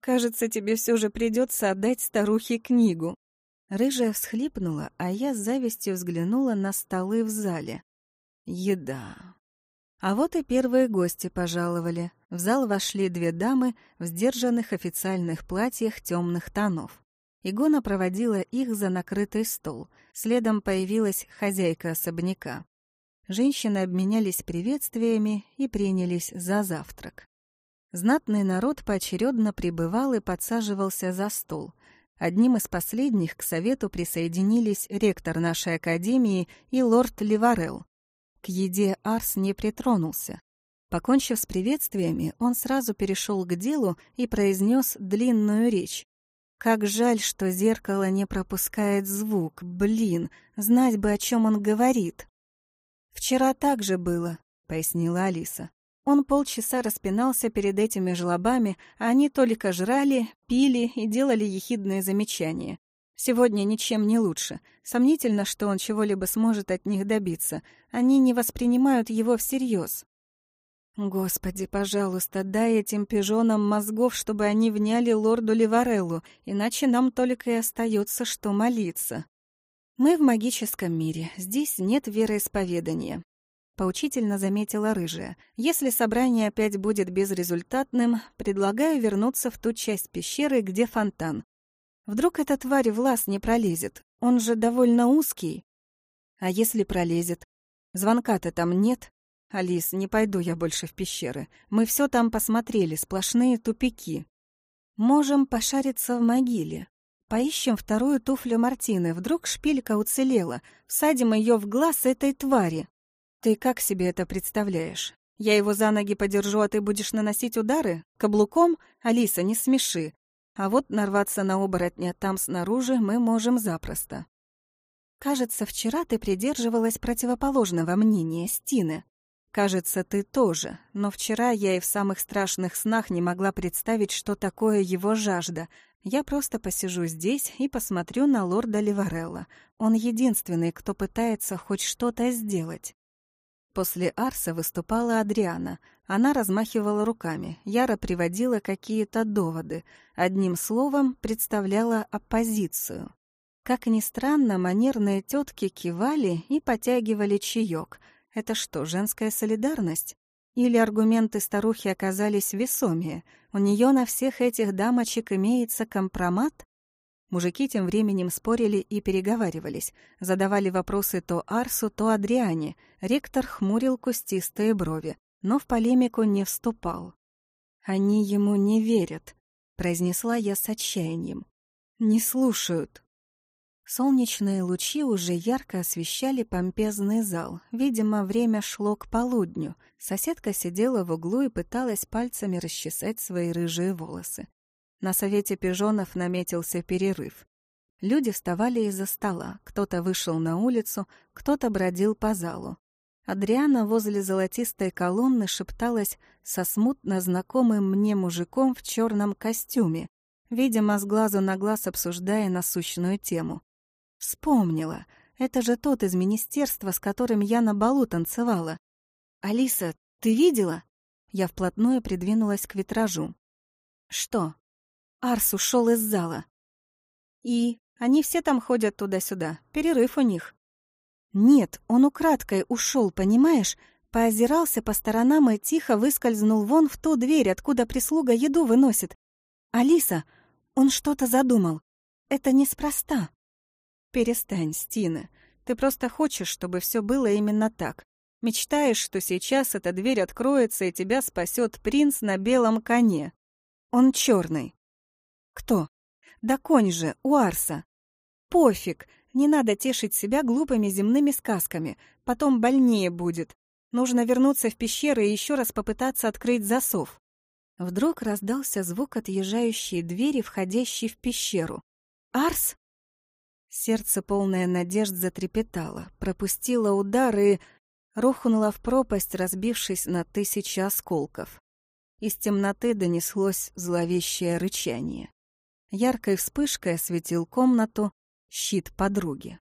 Кажется, тебе все же придется отдать старухе книгу». Рыжая всхлипнула, а я с завистью взглянула на столы в зале. Еда. А вот и первые гости пожаловали. В зал вошли две дамы в сдержанных официальных платьях темных тонов. Игона проводила их за накрытый стол. Следом появилась хозяйка особняка. Женщины обменялись приветствиями и принялись за завтрак. Знатный народ поочередно прибывал и подсаживался за стол. Одним из последних к совету присоединились ректор нашей академии и лорд Ливарел. К еде Арс не притронулся. Покончив с приветствиями, он сразу перешел к делу и произнес длинную речь. Как жаль, что зеркало не пропускает звук. Блин, знать бы, о чем он говорит. «Вчера так же было», — пояснила Алиса. Он полчаса распинался перед этими жлобами, а они только жрали, пили и делали ехидные замечания. Сегодня ничем не лучше. Сомнительно, что он чего-либо сможет от них добиться. Они не воспринимают его всерьез. Господи, пожалуйста, дай этим пижонам мозгов, чтобы они вняли лорду Ливареллу, иначе нам только и остается, что молиться. Мы в магическом мире, здесь нет вероисповедания. Поучительно заметила рыжая. Если собрание опять будет безрезультатным, предлагаю вернуться в ту часть пещеры, где фонтан. Вдруг эта тварь в лаз не пролезет? Он же довольно узкий. А если пролезет? Звонка-то там нет. Алис, не пойду я больше в пещеры. Мы все там посмотрели, сплошные тупики. Можем пошариться в могиле. Поищем вторую туфлю Мартины. Вдруг шпилька уцелела. Всадим ее в глаз этой твари. Ты как себе это представляешь? Я его за ноги подержу, а ты будешь наносить удары? Каблуком? Алиса, не смеши. А вот нарваться на оборотня там снаружи мы можем запросто. Кажется, вчера ты придерживалась противоположного мнения Стины. Кажется, ты тоже, но вчера я и в самых страшных снах не могла представить, что такое его жажда. Я просто посижу здесь и посмотрю на лорда Ливарелла. Он единственный, кто пытается хоть что-то сделать. После Арса выступала Адриана. Она размахивала руками, яро приводила какие-то доводы. Одним словом, представляла оппозицию. Как ни странно, манерные тетки кивали и потягивали чаек — это что, женская солидарность? Или аргументы старухи оказались весомее? У нее на всех этих дамочек имеется компромат? Мужики тем временем спорили и переговаривались, задавали вопросы то Арсу, то Адриане. Ректор хмурил кустистые брови, но в полемику не вступал. «Они ему не верят», — произнесла я с отчаянием. «Не слушают». Солнечные лучи уже ярко освещали помпезный зал. Видимо, время шло к полудню. Соседка сидела в углу и пыталась пальцами расчесать свои рыжие волосы. На совете пижонов наметился перерыв. Люди вставали из-за стола. Кто-то вышел на улицу, кто-то бродил по залу. Адриана возле золотистой колонны шепталась со смутно знакомым мне мужиком в черном костюме, видимо, с глазу на глаз обсуждая насущную тему. Вспомнила. Это же тот из министерства, с которым я на балу танцевала. «Алиса, ты видела?» Я вплотную придвинулась к витражу. «Что?» Арс ушел из зала. «И? Они все там ходят туда-сюда. Перерыв у них». «Нет, он украдкой ушел, понимаешь? Поозирался по сторонам и тихо выскользнул вон в ту дверь, откуда прислуга еду выносит. Алиса, он что-то задумал. Это неспроста». «Перестань, Стина. Ты просто хочешь, чтобы все было именно так. Мечтаешь, что сейчас эта дверь откроется и тебя спасет принц на белом коне. Он черный. Кто? Да конь же, у Арса. Пофиг, не надо тешить себя глупыми земными сказками, потом больнее будет. Нужно вернуться в пещеру и еще раз попытаться открыть засов. Вдруг раздался звук отъезжающей двери, входящей в пещеру. «Арс?» Сердце, полное надежд, затрепетало, пропустило удар и рухнуло в пропасть, разбившись на тысячи осколков. Из темноты донеслось зловещее рычание. Яркой вспышкой осветил комнату щит подруги.